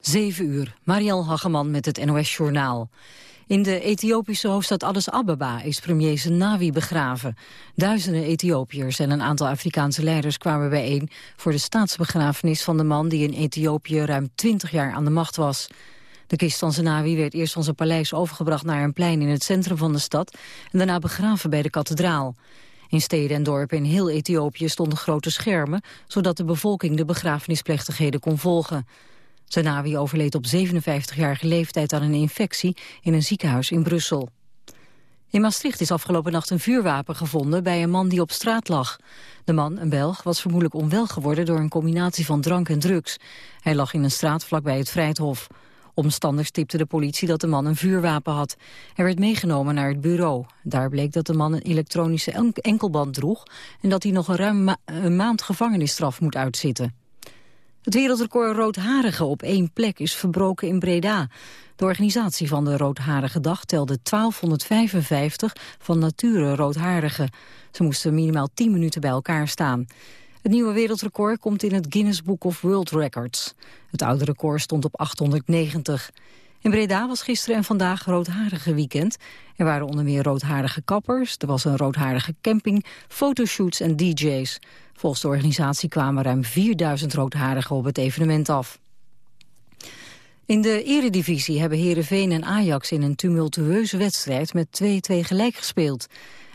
7 uur, Marielle Hageman met het NOS Journaal. In de Ethiopische hoofdstad Addis Ababa is premier Zenawi begraven. Duizenden Ethiopiërs en een aantal Afrikaanse leiders kwamen bijeen... voor de staatsbegrafenis van de man die in Ethiopië ruim 20 jaar aan de macht was. De kist van werd eerst van zijn paleis overgebracht naar een plein in het centrum van de stad... en daarna begraven bij de kathedraal. In steden en dorpen in heel Ethiopië stonden grote schermen... zodat de bevolking de begrafenisplechtigheden kon volgen. Zenawi overleed op 57-jarige leeftijd aan een infectie in een ziekenhuis in Brussel. In Maastricht is afgelopen nacht een vuurwapen gevonden bij een man die op straat lag. De man, een Belg, was vermoedelijk onwel geworden door een combinatie van drank en drugs. Hij lag in een straat vlakbij het Vrijthof. Omstanders tipten de politie dat de man een vuurwapen had. Hij werd meegenomen naar het bureau. Daar bleek dat de man een elektronische enkelband droeg... en dat hij nog een ruim een maand gevangenisstraf moet uitzitten. Het wereldrecord roodharigen op één plek is verbroken in Breda. De organisatie van de Roodharige Dag telde 1255 van nature roodharigen. Ze moesten minimaal 10 minuten bij elkaar staan. Het nieuwe wereldrecord komt in het Guinness Book of World Records. Het oude record stond op 890. In Breda was gisteren en vandaag roodharige weekend. Er waren onder meer roodharige kappers, er was een roodharige camping, fotoshoots en dj's. Volgens de organisatie kwamen ruim 4000 roodharigen op het evenement af. In de eredivisie hebben Herenveen en Ajax in een tumultueuze wedstrijd met 2-2 gelijk gespeeld.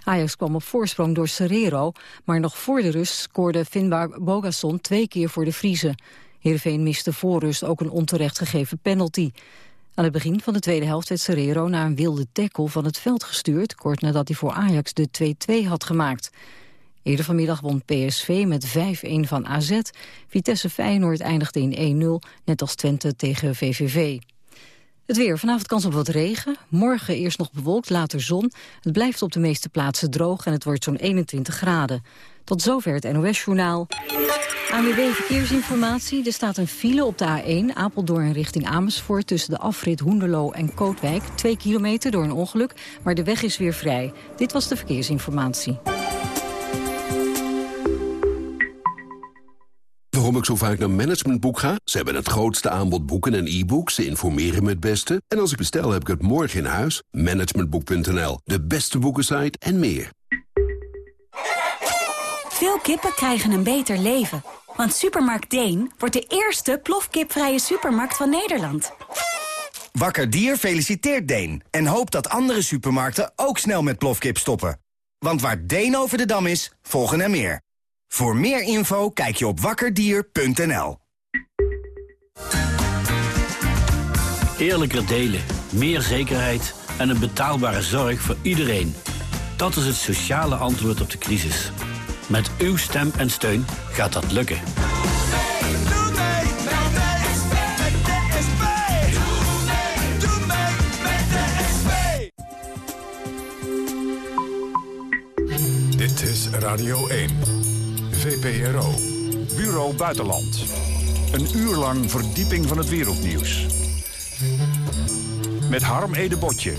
Ajax kwam op voorsprong door Serrero, maar nog voor de rust scoorde Finbar Bogasson twee keer voor de Friese. Heerenveen miste voor rust ook een onterecht gegeven penalty. Aan het begin van de tweede helft werd Serrero na een wilde tackle van het veld gestuurd... kort nadat hij voor Ajax de 2-2 had gemaakt. Eerder vanmiddag won PSV met 5-1 van AZ. Vitesse Feyenoord eindigde in 1-0, net als Twente tegen VVV. Het weer. Vanavond kans op wat regen. Morgen eerst nog bewolkt, later zon. Het blijft op de meeste plaatsen droog en het wordt zo'n 21 graden. Tot zover het NOS-journaal. ANWB Verkeersinformatie. Er staat een file op de A1 Apeldoorn richting Amersfoort... tussen de afrit Hoenderloo en Kootwijk. Twee kilometer door een ongeluk, maar de weg is weer vrij. Dit was de verkeersinformatie. Waarom ik zo vaak naar Managementboek ga? Ze hebben het grootste aanbod boeken en e-books. Ze informeren me het beste. En als ik bestel, heb ik het morgen in huis. Managementboek.nl, de beste boekensite en meer. Veel kippen krijgen een beter leven. Want Supermarkt Deen wordt de eerste plofkipvrije supermarkt van Nederland. Wakker Dier feliciteert Deen en hoopt dat andere supermarkten ook snel met plofkip stoppen. Want waar Deen over de dam is, volgen er meer. Voor meer info kijk je op wakkerdier.nl. Eerlijker delen, meer zekerheid en een betaalbare zorg voor iedereen. Dat is het sociale antwoord op de crisis. Met uw stem en steun gaat dat lukken. Dit is Radio 1. VPRO. Bureau Buitenland. Een uur lang verdieping van het wereldnieuws. Met Harm Edebotje.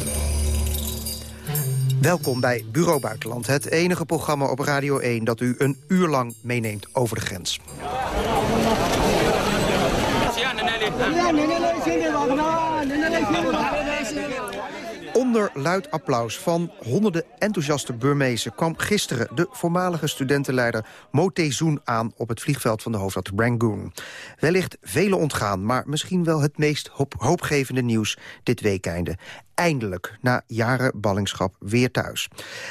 Welkom bij Bureau Buitenland, het enige programma op Radio 1... dat u een uur lang meeneemt over de grens. Onder luid applaus van honderden enthousiaste Burmezen... kwam gisteren de voormalige studentenleider Motezun aan... op het vliegveld van de hoofdstad Rangoon. Wellicht vele ontgaan, maar misschien wel het meest hoopgevende nieuws dit weekende eindelijk, na jaren ballingschap, weer thuis.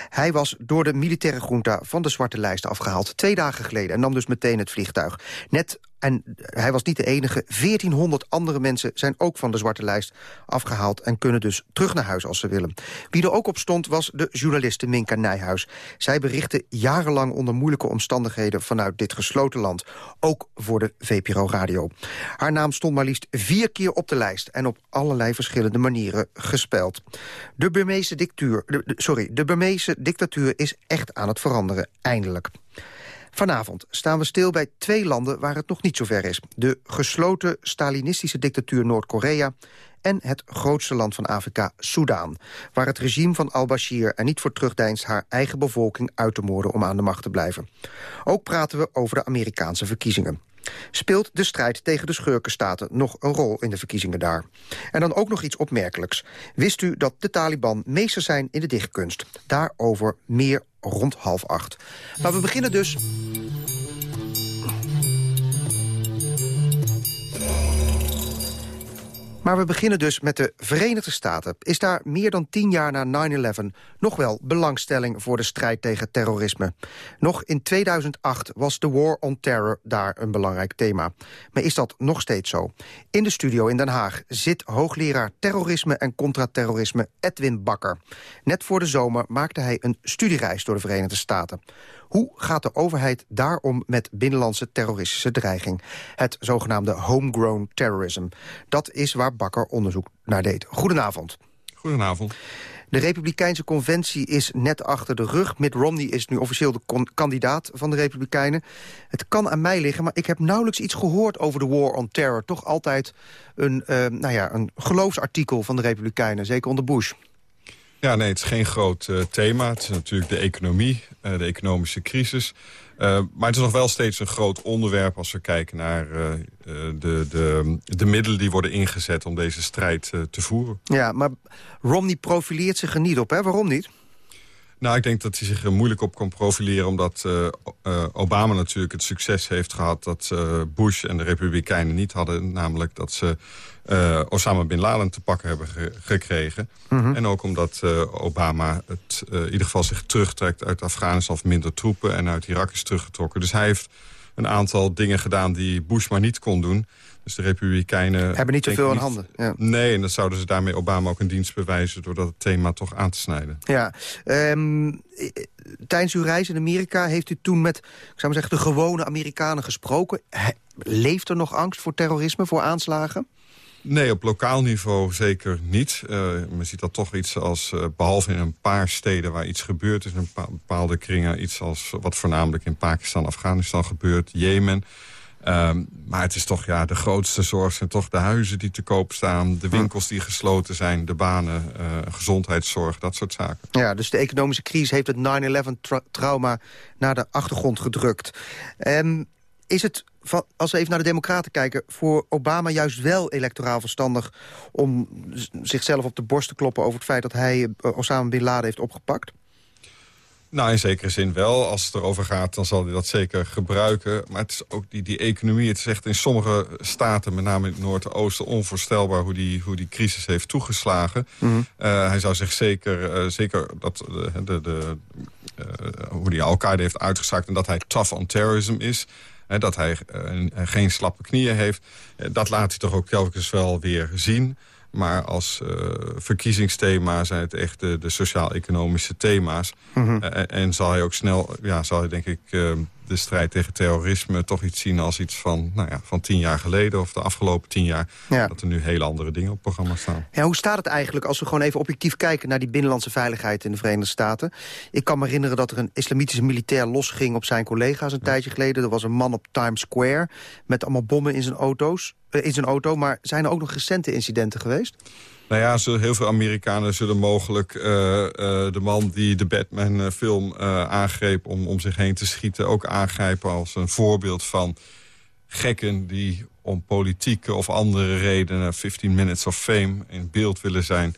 Hij was door de militaire junta van de zwarte lijst afgehaald... twee dagen geleden en nam dus meteen het vliegtuig. Net en hij was niet de enige. 1400 andere mensen zijn ook van de zwarte lijst afgehaald... en kunnen dus terug naar huis als ze willen. Wie er ook op stond was de journaliste Minka Nijhuis. Zij berichtte jarenlang onder moeilijke omstandigheden... vanuit dit gesloten land, ook voor de VPRO Radio. Haar naam stond maar liefst vier keer op de lijst... en op allerlei verschillende manieren gespeeld. De Burmeese, dictuur, sorry, de Burmeese dictatuur is echt aan het veranderen, eindelijk. Vanavond staan we stil bij twee landen waar het nog niet zo ver is. De gesloten Stalinistische dictatuur Noord-Korea en het grootste land van Afrika, Soudaan... waar het regime van al-Bashir er niet voor terugdeinst... haar eigen bevolking uit te moorden om aan de macht te blijven. Ook praten we over de Amerikaanse verkiezingen. Speelt de strijd tegen de schurkenstaten nog een rol in de verkiezingen daar? En dan ook nog iets opmerkelijks. Wist u dat de Taliban meesters zijn in de dichtkunst? Daarover meer rond half acht. Maar we beginnen dus Maar we beginnen dus met de Verenigde Staten. Is daar meer dan tien jaar na 9-11 nog wel belangstelling voor de strijd tegen terrorisme? Nog in 2008 was de War on Terror daar een belangrijk thema. Maar is dat nog steeds zo? In de studio in Den Haag zit hoogleraar terrorisme en contraterrorisme Edwin Bakker. Net voor de zomer maakte hij een studiereis door de Verenigde Staten. Hoe gaat de overheid daarom met binnenlandse terroristische dreiging? Het zogenaamde homegrown terrorism. Dat is waar Bakker onderzoek naar deed. Goedenavond. Goedenavond. De Republikeinse Conventie is net achter de rug. Mitt Romney is nu officieel de kandidaat van de Republikeinen. Het kan aan mij liggen, maar ik heb nauwelijks iets gehoord over de War on Terror. Toch altijd een, uh, nou ja, een geloofsartikel van de Republikeinen, zeker onder Bush. Ja, nee, het is geen groot uh, thema. Het is natuurlijk de economie, uh, de economische crisis. Uh, maar het is nog wel steeds een groot onderwerp als we kijken naar de, de, de middelen die worden ingezet om deze strijd te voeren. Ja, maar Romney profileert zich er niet op, hè? Waarom niet? Nou, ik denk dat hij zich er moeilijk op kan profileren... omdat uh, uh, Obama natuurlijk het succes heeft gehad... dat uh, Bush en de Republikeinen niet hadden. Namelijk dat ze Osama Bin Laden te pakken hebben ge gekregen. Mm -hmm. En ook omdat Obama het, in ieder geval zich terugtrekt uit Afghanistan... of minder troepen en uit Irak is teruggetrokken. Dus hij heeft een aantal dingen gedaan die Bush maar niet kon doen... Dus de Republikeinen... Hebben niet zoveel in handen. Ja. Nee, en dan zouden ze daarmee Obama ook een dienst bewijzen... door dat thema toch aan te snijden. Ja. Um, tijdens uw reis in Amerika heeft u toen met ik zou maar zeggen, de gewone Amerikanen gesproken. Leeft er nog angst voor terrorisme, voor aanslagen? Nee, op lokaal niveau zeker niet. Uh, men ziet dat toch iets als, uh, behalve in een paar steden waar iets gebeurd is... in bepaalde kringen, iets als wat voornamelijk in Pakistan, Afghanistan gebeurt, Jemen... Um, maar het is toch ja, de grootste zorg zijn toch de huizen die te koop staan... de winkels die gesloten zijn, de banen, uh, gezondheidszorg, dat soort zaken. Ja, dus de economische crisis heeft het 9-11-trauma naar de achtergrond gedrukt. Um, is het, als we even naar de democraten kijken... voor Obama juist wel electoraal verstandig... om zichzelf op de borst te kloppen over het feit dat hij Osama Bin Laden heeft opgepakt? Nou, in zekere zin wel. Als het erover gaat, dan zal hij dat zeker gebruiken. Maar het is ook die, die economie. Het is echt in sommige staten, met name in het Noord-Oosten... onvoorstelbaar hoe die, hoe die crisis heeft toegeslagen. Mm -hmm. uh, hij zou zich zeker, uh, zeker dat, de, de, de uh, hoe hij Al-Qaeda heeft uitgezakt... en dat hij tough on terrorism is... Dat hij geen slappe knieën heeft. dat laat hij toch ook telkens wel weer zien... Maar als uh, verkiezingsthema zijn het echt de, de sociaal-economische thema's. Mm -hmm. uh, en zal hij ook snel, ja, zal hij denk ik uh, de strijd tegen terrorisme toch iets zien als iets van, nou ja, van tien jaar geleden of de afgelopen tien jaar. Ja. Dat er nu hele andere dingen op het programma staan. Ja, hoe staat het eigenlijk als we gewoon even objectief kijken naar die binnenlandse veiligheid in de Verenigde Staten? Ik kan me herinneren dat er een islamitische militair losging op zijn collega's een ja. tijdje geleden. Er was een man op Times Square met allemaal bommen in zijn auto's in zijn auto. Maar zijn er ook nog recente incidenten geweest? Nou ja, heel veel Amerikanen zullen mogelijk uh, uh, de man die de Batman-film uh, aangreep... Om, om zich heen te schieten, ook aangrijpen als een voorbeeld van gekken... die om politieke of andere redenen, 15 minutes of fame, in beeld willen zijn...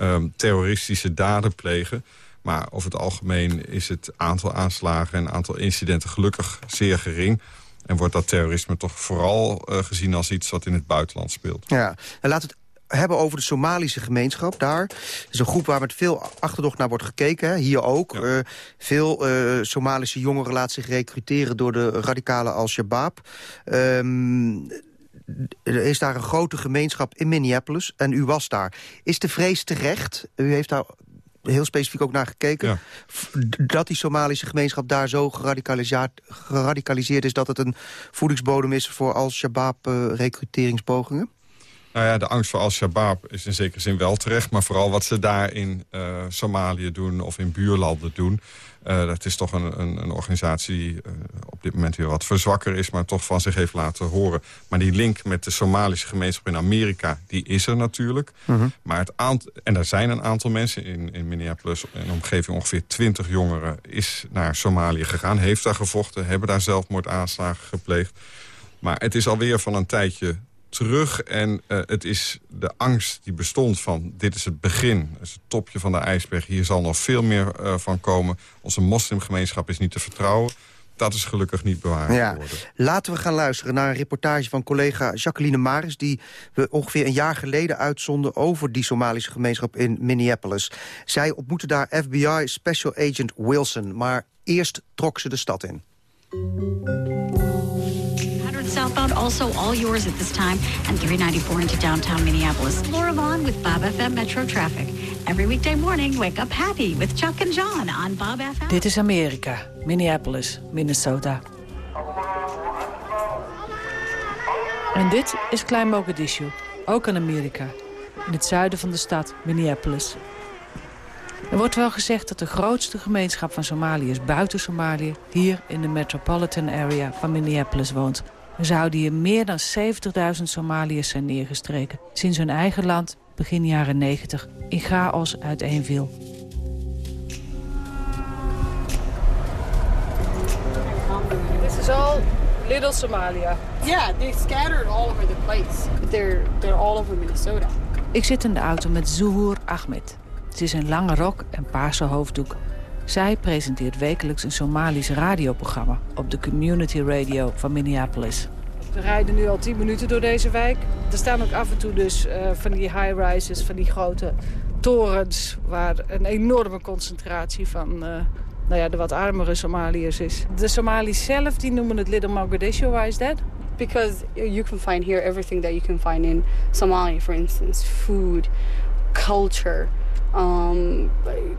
Um, terroristische daden plegen. Maar over het algemeen is het aantal aanslagen en aantal incidenten gelukkig zeer gering... En wordt dat terrorisme toch vooral gezien als iets wat in het buitenland speelt. Ja, en laat het hebben over de Somalische gemeenschap daar. Het is een groep waar met veel achterdocht naar wordt gekeken. Hè. Hier ook. Ja. Uh, veel uh, Somalische jongeren laten zich recruteren door de radicale Al-Shabaab. Um, er is daar een grote gemeenschap in Minneapolis en u was daar. Is de vrees terecht? U heeft daar heel specifiek ook naar gekeken. Ja. Dat die Somalische gemeenschap daar zo geradicaliseerd, geradicaliseerd is... dat het een voedingsbodem is voor Al-Shabaab-recruteringspogingen? Nou ja, de angst voor Al-Shabaab is in zekere zin wel terecht. Maar vooral wat ze daar in uh, Somalië doen of in buurlanden doen... Uh, dat is toch een, een, een organisatie die uh, op dit moment weer wat verzwakker is... maar toch van zich heeft laten horen. Maar die link met de Somalische gemeenschap in Amerika, die is er natuurlijk. -huh. Maar het aantal, en er zijn een aantal mensen in, in Minneapolis... in de omgeving ongeveer 20 jongeren is naar Somalië gegaan... heeft daar gevochten, hebben daar zelfmoordaanslagen gepleegd. Maar het is alweer van een tijdje terug. En uh, het is de angst die bestond van dit is het begin. Het is het topje van de ijsberg. Hier zal nog veel meer uh, van komen. Onze moslimgemeenschap is niet te vertrouwen. Dat is gelukkig niet bewaard ja. geworden. Laten we gaan luisteren naar een reportage van collega Jacqueline Maris... die we ongeveer een jaar geleden uitzonden over die Somalische gemeenschap in Minneapolis. Zij ontmoette daar FBI Special Agent Wilson. Maar eerst trok ze de stad in. Southbound, also all yours at this time, and 394 into downtown Minneapolis. Laura Vaughn with Bob FM Metro Traffic. Every weekday morning, wake up happy with Chuck and John on Bob FM. Dit is Amerika, Minneapolis, Minnesota. En dit is Klein Mogadishu, ook in Amerika, in het zuiden van de stad Minneapolis. Er wordt wel gezegd dat de grootste gemeenschap van Somaliërs buiten Somalië... hier in de metropolitan area van Minneapolis woont. Er zouden hier meer dan 70.000 Somaliërs zijn neergestreken... sinds hun eigen land begin jaren 90 in chaos uiteenviel. This is all little Somalia. Yeah, they scattered all over the place. They're, they're all over Minnesota. Ik zit in de auto met Zuhur Ahmed. Ze is een lange rok en paarse hoofddoek. Zij presenteert wekelijks een Somalisch radioprogramma op de community radio van Minneapolis. We rijden nu al 10 minuten door deze wijk. Er staan ook af en toe dus uh, van die high-rises, van die grote torens... waar een enorme concentratie van uh, nou ja, de wat armere Somaliërs is. De Somalis zelf die noemen het Little Mogadishu. Why is that? Because you can find here everything that you can find in Somalia. For instance, food, culture um,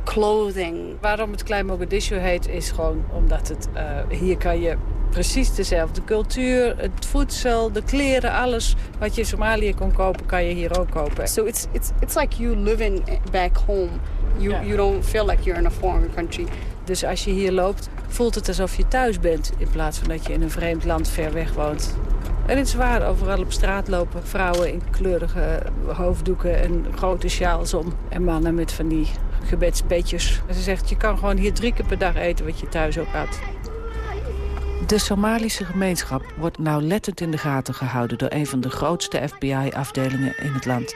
clothing. Waarom het Klein Mogadishu heet is gewoon omdat het, uh, hier kan je precies dezelfde cultuur, het voedsel, de kleren, alles wat je in Somalië kon kopen, kan je hier ook kopen. So it's, it's, it's like you living back home. You, yeah. you don't feel like you're in a foreign country. Dus als je hier loopt, voelt het alsof je thuis bent... in plaats van dat je in een vreemd land ver weg woont. En het is waar, overal op straat lopen vrouwen in kleurige hoofddoeken en grote sjaals om. En mannen met van die gebedspetjes. Ze zegt, je kan gewoon hier drie keer per dag eten wat je thuis ook had. De Somalische gemeenschap wordt nauwlettend in de gaten gehouden... door een van de grootste FBI-afdelingen in het land.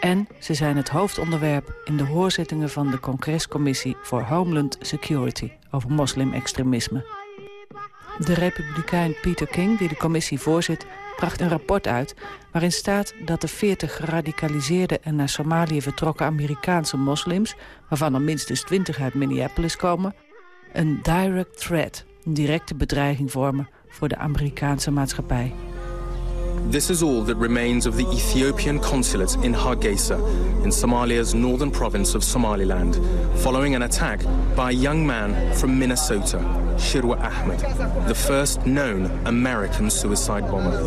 En ze zijn het hoofdonderwerp in de hoorzittingen van de Congrescommissie voor Homeland Security over moslimextremisme. De republikein Peter King, die de commissie voorzit, bracht een rapport uit... waarin staat dat de 40 geradicaliseerde en naar Somalië vertrokken Amerikaanse moslims... waarvan er minstens 20 uit Minneapolis komen... een direct threat, een directe bedreiging vormen voor de Amerikaanse maatschappij. This is all that remains of the Ethiopian consulate in Hargeisa, in Somalia's northern province of Somaliland, following an attack by a young man from Minnesota, Shirwa Ahmed, the first known American suicide bomber.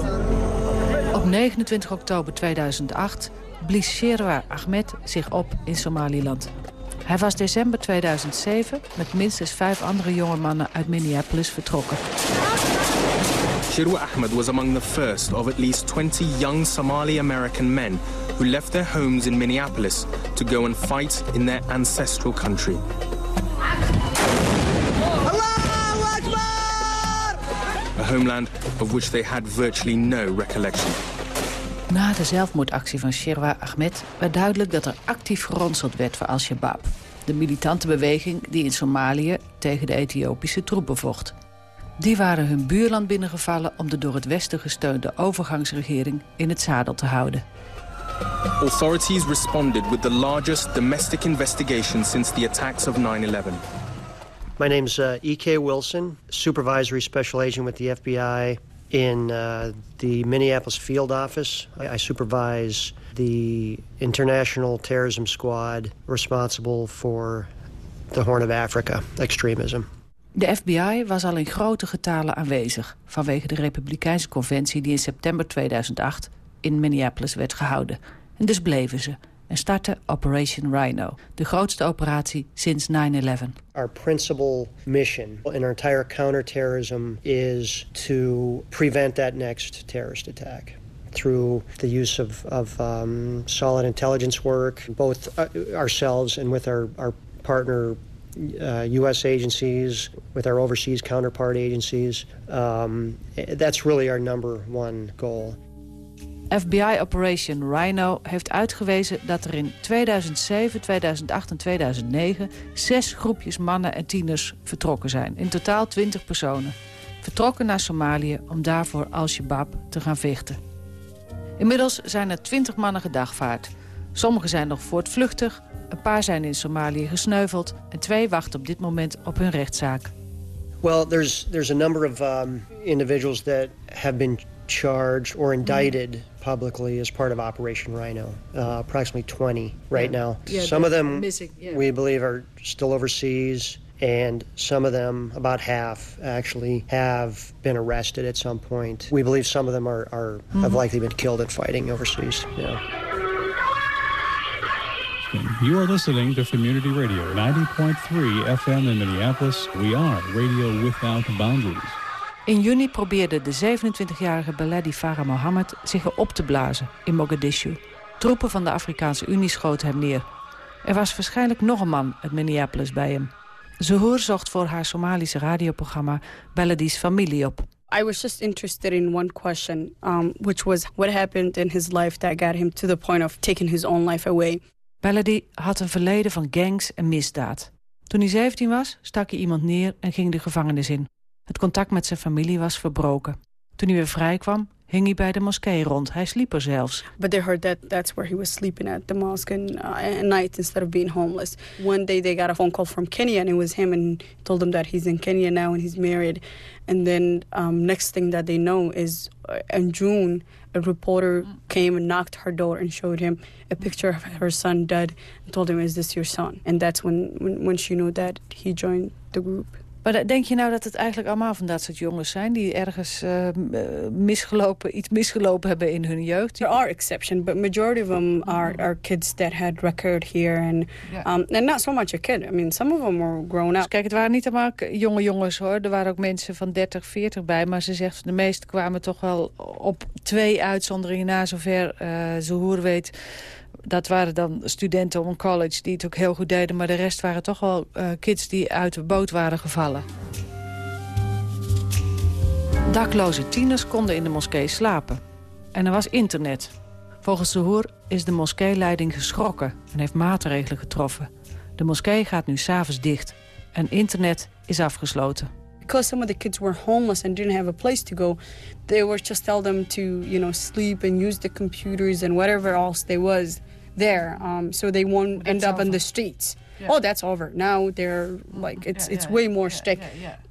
Op 29 oktober 2008 blies Shirwa Ahmed zich op in Somaliland. Hij was december 2007 met minstens vijf andere jonge mannen uit Minneapolis vertrokken. Shirwa Ahmed was among the first of at least 20 young Somali-American men who left their homes in Minneapolis to go and fight in their ancestral country. A homeland of which they had virtually no recollection. Na de zelfmoordactie van Shirwa Ahmed werd duidelijk dat er actief geronseld werd voor Al-Shabaab. De militante beweging die in Somalië tegen de Ethiopische troepen vocht. Die waren hun buurland binnengevallen om de door het Westen gesteunde overgangsregering in het zadel te houden. Authorities responded with the largest domestic investigation since the attacks of 9-11. My name is uh, E.K. Wilson, supervisory special agent with the FBI in uh, the Minneapolis field office. I, I supervise the international terrorism squad responsible for the Horn of Africa extremism. De FBI was al in grote getalen aanwezig... vanwege de Republikeinse conventie die in september 2008 in Minneapolis werd gehouden. En dus bleven ze en startte Operation Rhino, de grootste operatie sinds 9-11. Our principal mission in our entire counterterrorism is to prevent that next terrorist attack through the use of, of um, solid intelligence work, both uh, ourselves and with our, our partner uh, U.S. agencies, with our overseas counterpart agencies. Um, that's really our number one goal. FBI Operation Rhino heeft uitgewezen dat er in 2007, 2008 en 2009... zes groepjes mannen en tieners vertrokken zijn. In totaal 20 personen. Vertrokken naar Somalië om daarvoor Al-Shabaab te gaan vechten. Inmiddels zijn er 20 mannen gedagvaard. Sommigen zijn nog voortvluchtig, een paar zijn in Somalië gesneuveld... en twee wachten op dit moment op hun rechtszaak. Well, there's, there's a number of um, individuals that have been charged or indicted publicly as part of Operation Rhino. Uh, approximately 20 right Yeah. now. Yeah, some of them missing, yeah. we believe are still overseas, and some of them, about half, actually have been arrested at some point. We believe some of them are, are have Mhm. likely been killed in fighting overseas. Yeah. You are listening to Community Radio 90.3 FM in Minneapolis. We are Radio Without Boundaries. In juni probeerde de 27-jarige Beledi Farah Mohammed zich op te blazen in Mogadishu. Troepen van de Afrikaanse Unie schoten hem neer. Er was waarschijnlijk nog een man uit Minneapolis bij hem. Zuhoor zocht voor haar Somalische radioprogramma Beledi's familie op. I was just interested in one question, um, which was what happened in his life that got him to the point of taking his own life away. Beledi had een verleden van gangs en misdaad. Toen hij 17 was, stak hij iemand neer en ging de gevangenis in. Het contact met zijn familie was verbroken. Toen hij weer vrij kwam, hing hij bij de moskee rond. Hij sliep er zelfs. But they heard that that's where he was sleeping at the mosque and, uh, at night instead of being homeless. One day they got a phone call from Kenya and it was him and told them that he's in Kenya now and he's married. And then um, next thing that they know is uh, in June a reporter came and knocked her door and showed him a picture of her son dead and told him, "Is this your son?" And that's when when, when she knew that he joined the group. Maar denk je nou dat het eigenlijk allemaal van dat soort jongens zijn... die ergens uh, misgelopen, iets misgelopen hebben in hun jeugd? There are exceptions, but majority of them are, are kids that had record here. And, um, and not so much a kid. I mean, some of them were grown up. Kijk, het waren niet allemaal jonge jongens, hoor. Er waren ook mensen van 30, 40 bij. Maar ze zegt, de meesten kwamen toch wel op twee uitzonderingen na... zover uh, Zohoer weet... Dat waren dan studenten op een college die het ook heel goed deden... maar de rest waren toch wel uh, kids die uit de boot waren gevallen. Dakloze tieners konden in de moskee slapen. En er was internet. Volgens Zohoer is de moskeeleiding geschrokken en heeft maatregelen getroffen. De moskee gaat nu s'avonds dicht en internet is afgesloten. Because some of the kids were homeless and didn't have a place to go, they were just tell them to, you know, sleep and use the computers and whatever else there was there, um, so they won't That's end up in the streets. Yeah. Oh, that's over. Now they're like it's Yeah, it's yeah, way more strict.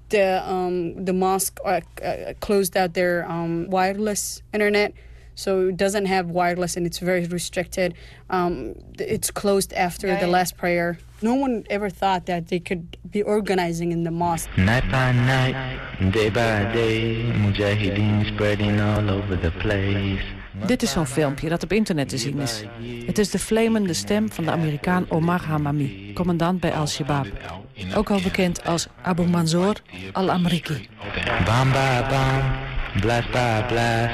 The um the mosque uh, uh, closed out their um, wireless internet. So it doesn't have wireless and it's very restricted. Um, it's closed after Yeah, the yeah. last prayer. No one ever thought that they could be organizing in the mosque. Night by night, day by day, Mujahideen spreading all over the place. Dit is zo'n filmpje dat op internet te zien is. Het is de flamende stem van de Amerikaan Omar Hamami, commandant bij Al-Shabaab. Ook al bekend als Abu Mansour al-Amriki. Bomb by bomb, blast by blast,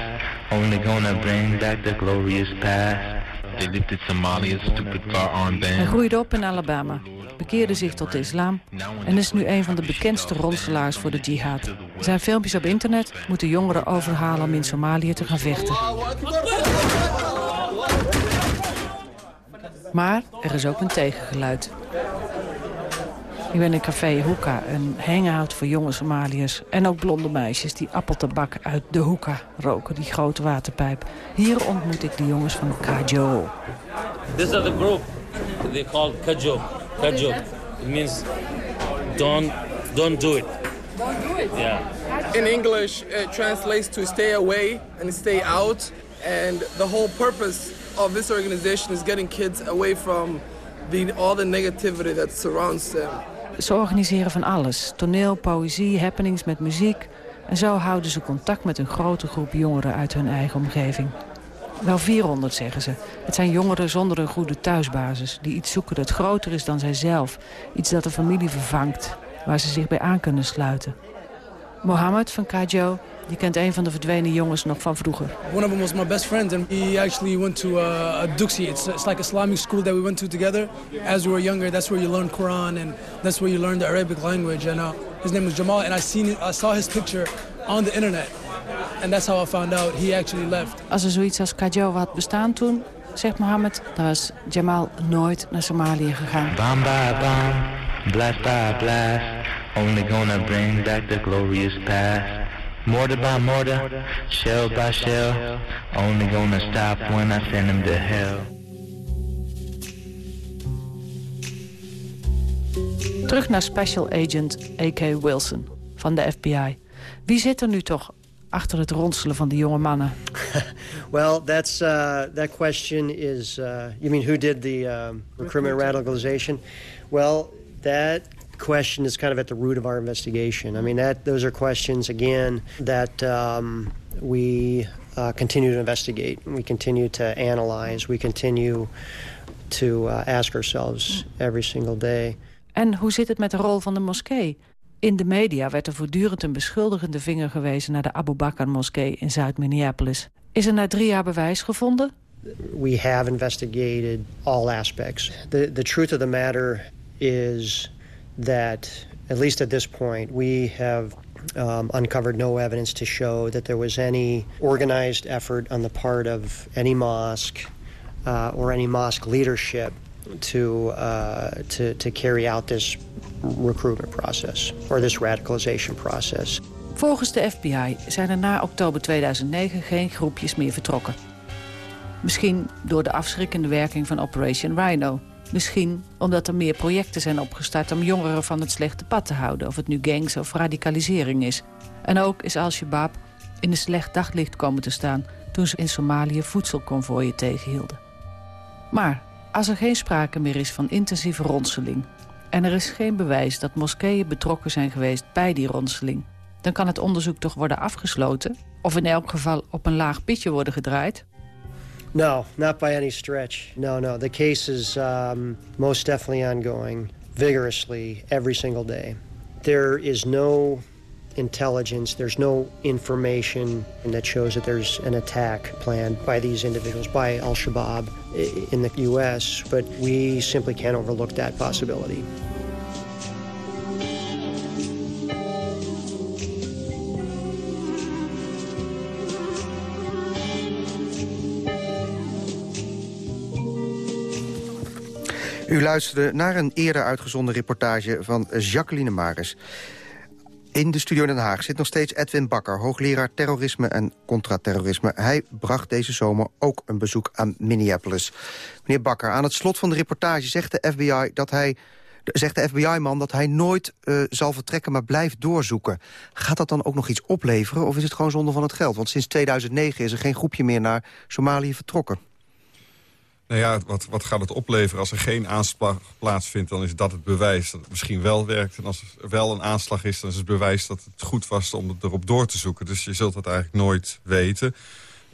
Hij groeide op in Alabama, bekeerde zich tot de islam... en is nu een van de bekendste ronselaars voor de jihad. Zijn filmpjes op internet moeten jongeren overhalen om in Somalië te gaan vechten. Maar er is ook een tegengeluid. Ik ben in café Hoeka, een hangout voor jonge Somaliërs... en ook blonde meisjes die appeltabak uit de hoeka roken, die grote waterpijp. Hier ontmoet ik de jongens van Kajo. This is the group they call Kajo. Kajo. It means don't don't do it. Yeah. In English, it translates to stay away and stay out. And the whole purpose of this organization is getting kids away from the, all the negativity that surrounds them. Ze organiseren van alles. Toneel, poëzie, happenings met muziek. En zo houden ze contact met een grote groep jongeren uit hun eigen omgeving. Wel 400, zeggen ze. Het zijn jongeren zonder een goede thuisbasis. Die iets zoeken dat groter is dan zijzelf. Iets dat de familie vervangt. Waar ze zich bij aan kunnen sluiten. Mohammed van Kajo die kent een van de verdwenen jongens nog van vroeger. One of them was my best friend and he actually went to uh, a, a Duxi. It's, it's like Islamic school that we went to together. As we were younger, that's where you learn Quran and that's where you learn the Arabic language. And uh, his name was Jamal and I, seen I saw his picture on the internet. And that's how I found out he actually left. Als er zoiets als Kajo had bestaan toen, zegt Mohammed, dan was Jamal nooit naar Somalië gegaan. By bomb, blast by blast, only gonna bring back the glorious past. Mortar by mortar, shell by shell, only gonna stop when I send him to hell. Terug naar Special Agent A.K. Wilson van de FBI. Wie zit er nu toch achter het ronselen van die jonge mannen? well, that's uh, that question is. Uh, you mean who did the um, recruitment radicalization? Well, that question is kind of at the root of our investigation. I mean, that those are questions again that um, we uh, continue to investigate. We continue to analyze. We continue to uh, ask ourselves every single day. En hoe zit het met de rol van de moskee? In de media werd er voortdurend een beschuldigende vinger gewezen... naar de Abu Bakr-moskee in Zuid-Minneapolis. Is er na drie jaar bewijs gevonden? We have investigated all aspects. The, the truth of the matter is that, at least at this point, we have um, uncovered no evidence to show that there was any organized effort on the part of any mosque uh, or any mosque leadership to, uh, to, to carry out this recruitment process or this radicalization process. Volgens de FBI zijn er na oktober 2009 geen groepjes meer vertrokken. Misschien door de afschrikkende werking van Operation Rhino. Misschien omdat er meer projecten zijn opgestart om jongeren van het slechte pad te houden... of het nu gangs of radicalisering is. En ook is Al-Shabaab in een slecht daglicht komen te staan... toen ze in Somalië voedselconvooien tegenhielden. Maar als er geen sprake meer is van intensieve ronseling... en er is geen bewijs dat moskeeën betrokken zijn geweest bij die ronseling... dan kan het onderzoek toch worden afgesloten... of in elk geval op een laag pitje worden gedraaid... No, not by any stretch. No, no. The case is um, most definitely ongoing, vigorously, every single day. There is no intelligence, there's no information that shows that there's an attack planned by these individuals, by Al Shabaab in the U.S., but we simply can't overlook that possibility. U luisterde naar een eerder uitgezonden reportage van Jacqueline Maris. In de studio Den Haag zit nog steeds Edwin Bakker... hoogleraar terrorisme en contraterrorisme. Hij bracht deze zomer ook een bezoek aan Minneapolis. Meneer Bakker, aan het slot van de reportage zegt de FBI dat hij zegt de FBI-man dat hij nooit uh, zal vertrekken, maar blijft doorzoeken. Gaat dat dan ook nog iets opleveren of is het gewoon zonde van het geld? Want sinds 2009 is er geen groepje meer naar Somalië vertrokken. Nou ja, wat, wat gaat het opleveren als er geen aanslag plaatsvindt... dan is dat het bewijs dat het misschien wel werkt. En als er wel een aanslag is, dan is het bewijs dat het goed was... om het erop door te zoeken. Dus je zult dat eigenlijk nooit weten.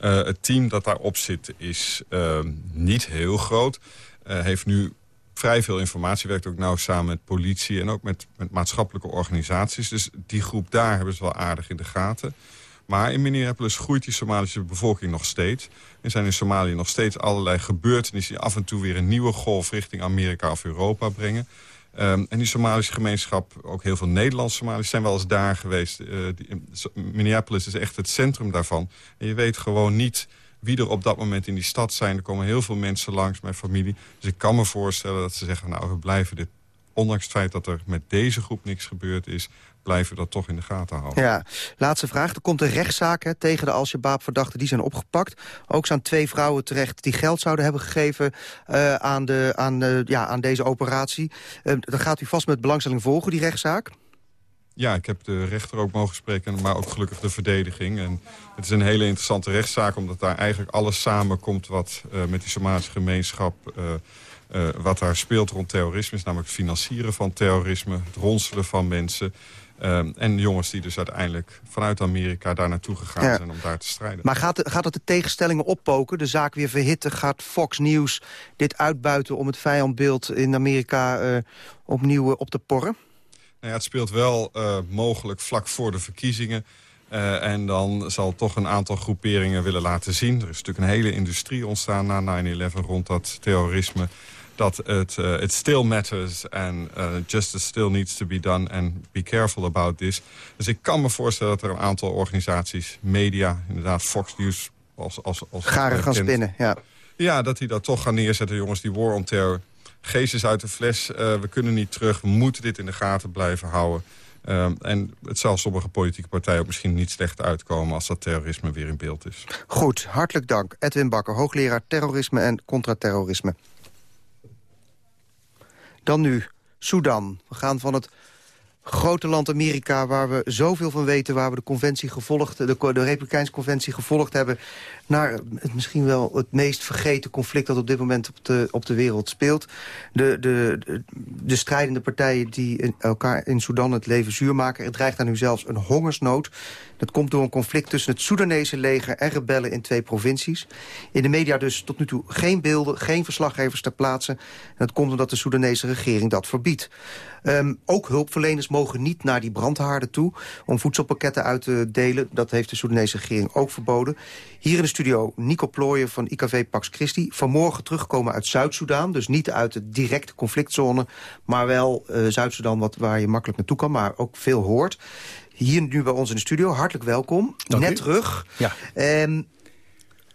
Uh, het team dat daarop zit is uh, niet heel groot. Uh, heeft nu vrij veel informatie. Werkt ook nauw samen met politie en ook met, met maatschappelijke organisaties. Dus die groep daar hebben ze wel aardig in de gaten. Maar in Minneapolis groeit die Somalische bevolking nog steeds. Er zijn in Somalië nog steeds allerlei gebeurtenissen... die af en toe weer een nieuwe golf richting Amerika of Europa brengen. Um, en die Somalische gemeenschap, ook heel veel Nederlandse Somaliërs... zijn wel eens daar geweest. Uh, die, Minneapolis is echt het centrum daarvan. En je weet gewoon niet wie er op dat moment in die stad zijn. Er komen heel veel mensen langs, mijn familie. Dus ik kan me voorstellen dat ze zeggen... nou, we blijven dit ondanks het feit dat er met deze groep niks gebeurd is blijven we dat toch in de gaten houden. Ja, laatste vraag. Er komt een rechtszaak hè, tegen de Al-Shabaab-verdachten. Die zijn opgepakt. Ook zijn twee vrouwen terecht die geld zouden hebben gegeven... Uh, aan, de, aan, uh, ja, aan deze operatie. Uh, dan gaat u vast met belangstelling volgen, die rechtszaak? Ja, ik heb de rechter ook mogen spreken, maar ook gelukkig de verdediging. En het is een hele interessante rechtszaak, omdat daar eigenlijk alles samenkomt... wat met die Somalische gemeenschap uh, wat daar speelt rond terrorisme is namelijk het financieren van terrorisme, het ronselen van mensen. Um, en jongens die dus uiteindelijk vanuit Amerika daar naartoe gegaan ja. zijn om daar te strijden. Maar gaat, gaat het de tegenstellingen oppoken, de zaak weer verhitten? Gaat Fox News dit uitbuiten om het vijandbeeld in Amerika uh, opnieuw op te porren? Nou ja, het speelt wel uh, mogelijk vlak voor de verkiezingen. Uh, en dan zal toch een aantal groeperingen willen laten zien. Er is natuurlijk een hele industrie ontstaan na 9-11 rond dat terrorisme dat het uh, it still matters and uh, justice still needs to be done and be careful about this. Dus ik kan me voorstellen dat er een aantal organisaties, media, inderdaad Fox News als... als, als Garen gaan spinnen, ja. Ja, dat die dat toch gaan neerzetten, jongens, die war on terror. Geest is uit de fles, uh, we kunnen niet terug, we moeten dit in de gaten blijven houden. Uh, en het zal sommige politieke partijen ook misschien niet slecht uitkomen... als dat terrorisme weer in beeld is. Goed, hartelijk dank. Edwin Bakker, hoogleraar terrorisme en contraterrorisme. Dan nu Sudan. We gaan van het grote land Amerika... waar we zoveel van weten, waar we de conventie gevolgd... de, de Republikeinse conventie gevolgd hebben... naar misschien wel het meest vergeten conflict... dat op dit moment op de, op de wereld speelt. De, de, de, de strijdende partijen die elkaar in Sudan het leven zuur maken. Het dreigt daar nu zelfs een hongersnood. Dat komt door een conflict tussen het Soedanese leger en rebellen in twee provincies. In de media dus tot nu toe geen beelden, geen verslaggevers ter plaatse. En dat komt omdat de Soedanese regering dat verbiedt. Um, ook hulpverleners mogen niet naar die brandhaarden toe... om voedselpakketten uit te delen. Dat heeft de Soedanese regering ook verboden. Hier in de studio Nico Plooyen van IKV Pax Christi. Vanmorgen teruggekomen uit Zuid-Soedan. Dus niet uit de directe conflictzone, maar wel uh, Zuid-Soedan... waar je makkelijk naartoe kan, maar ook veel hoort. Hier nu bij ons in de studio. Hartelijk welkom. Dank Net u. terug. Ja. Um,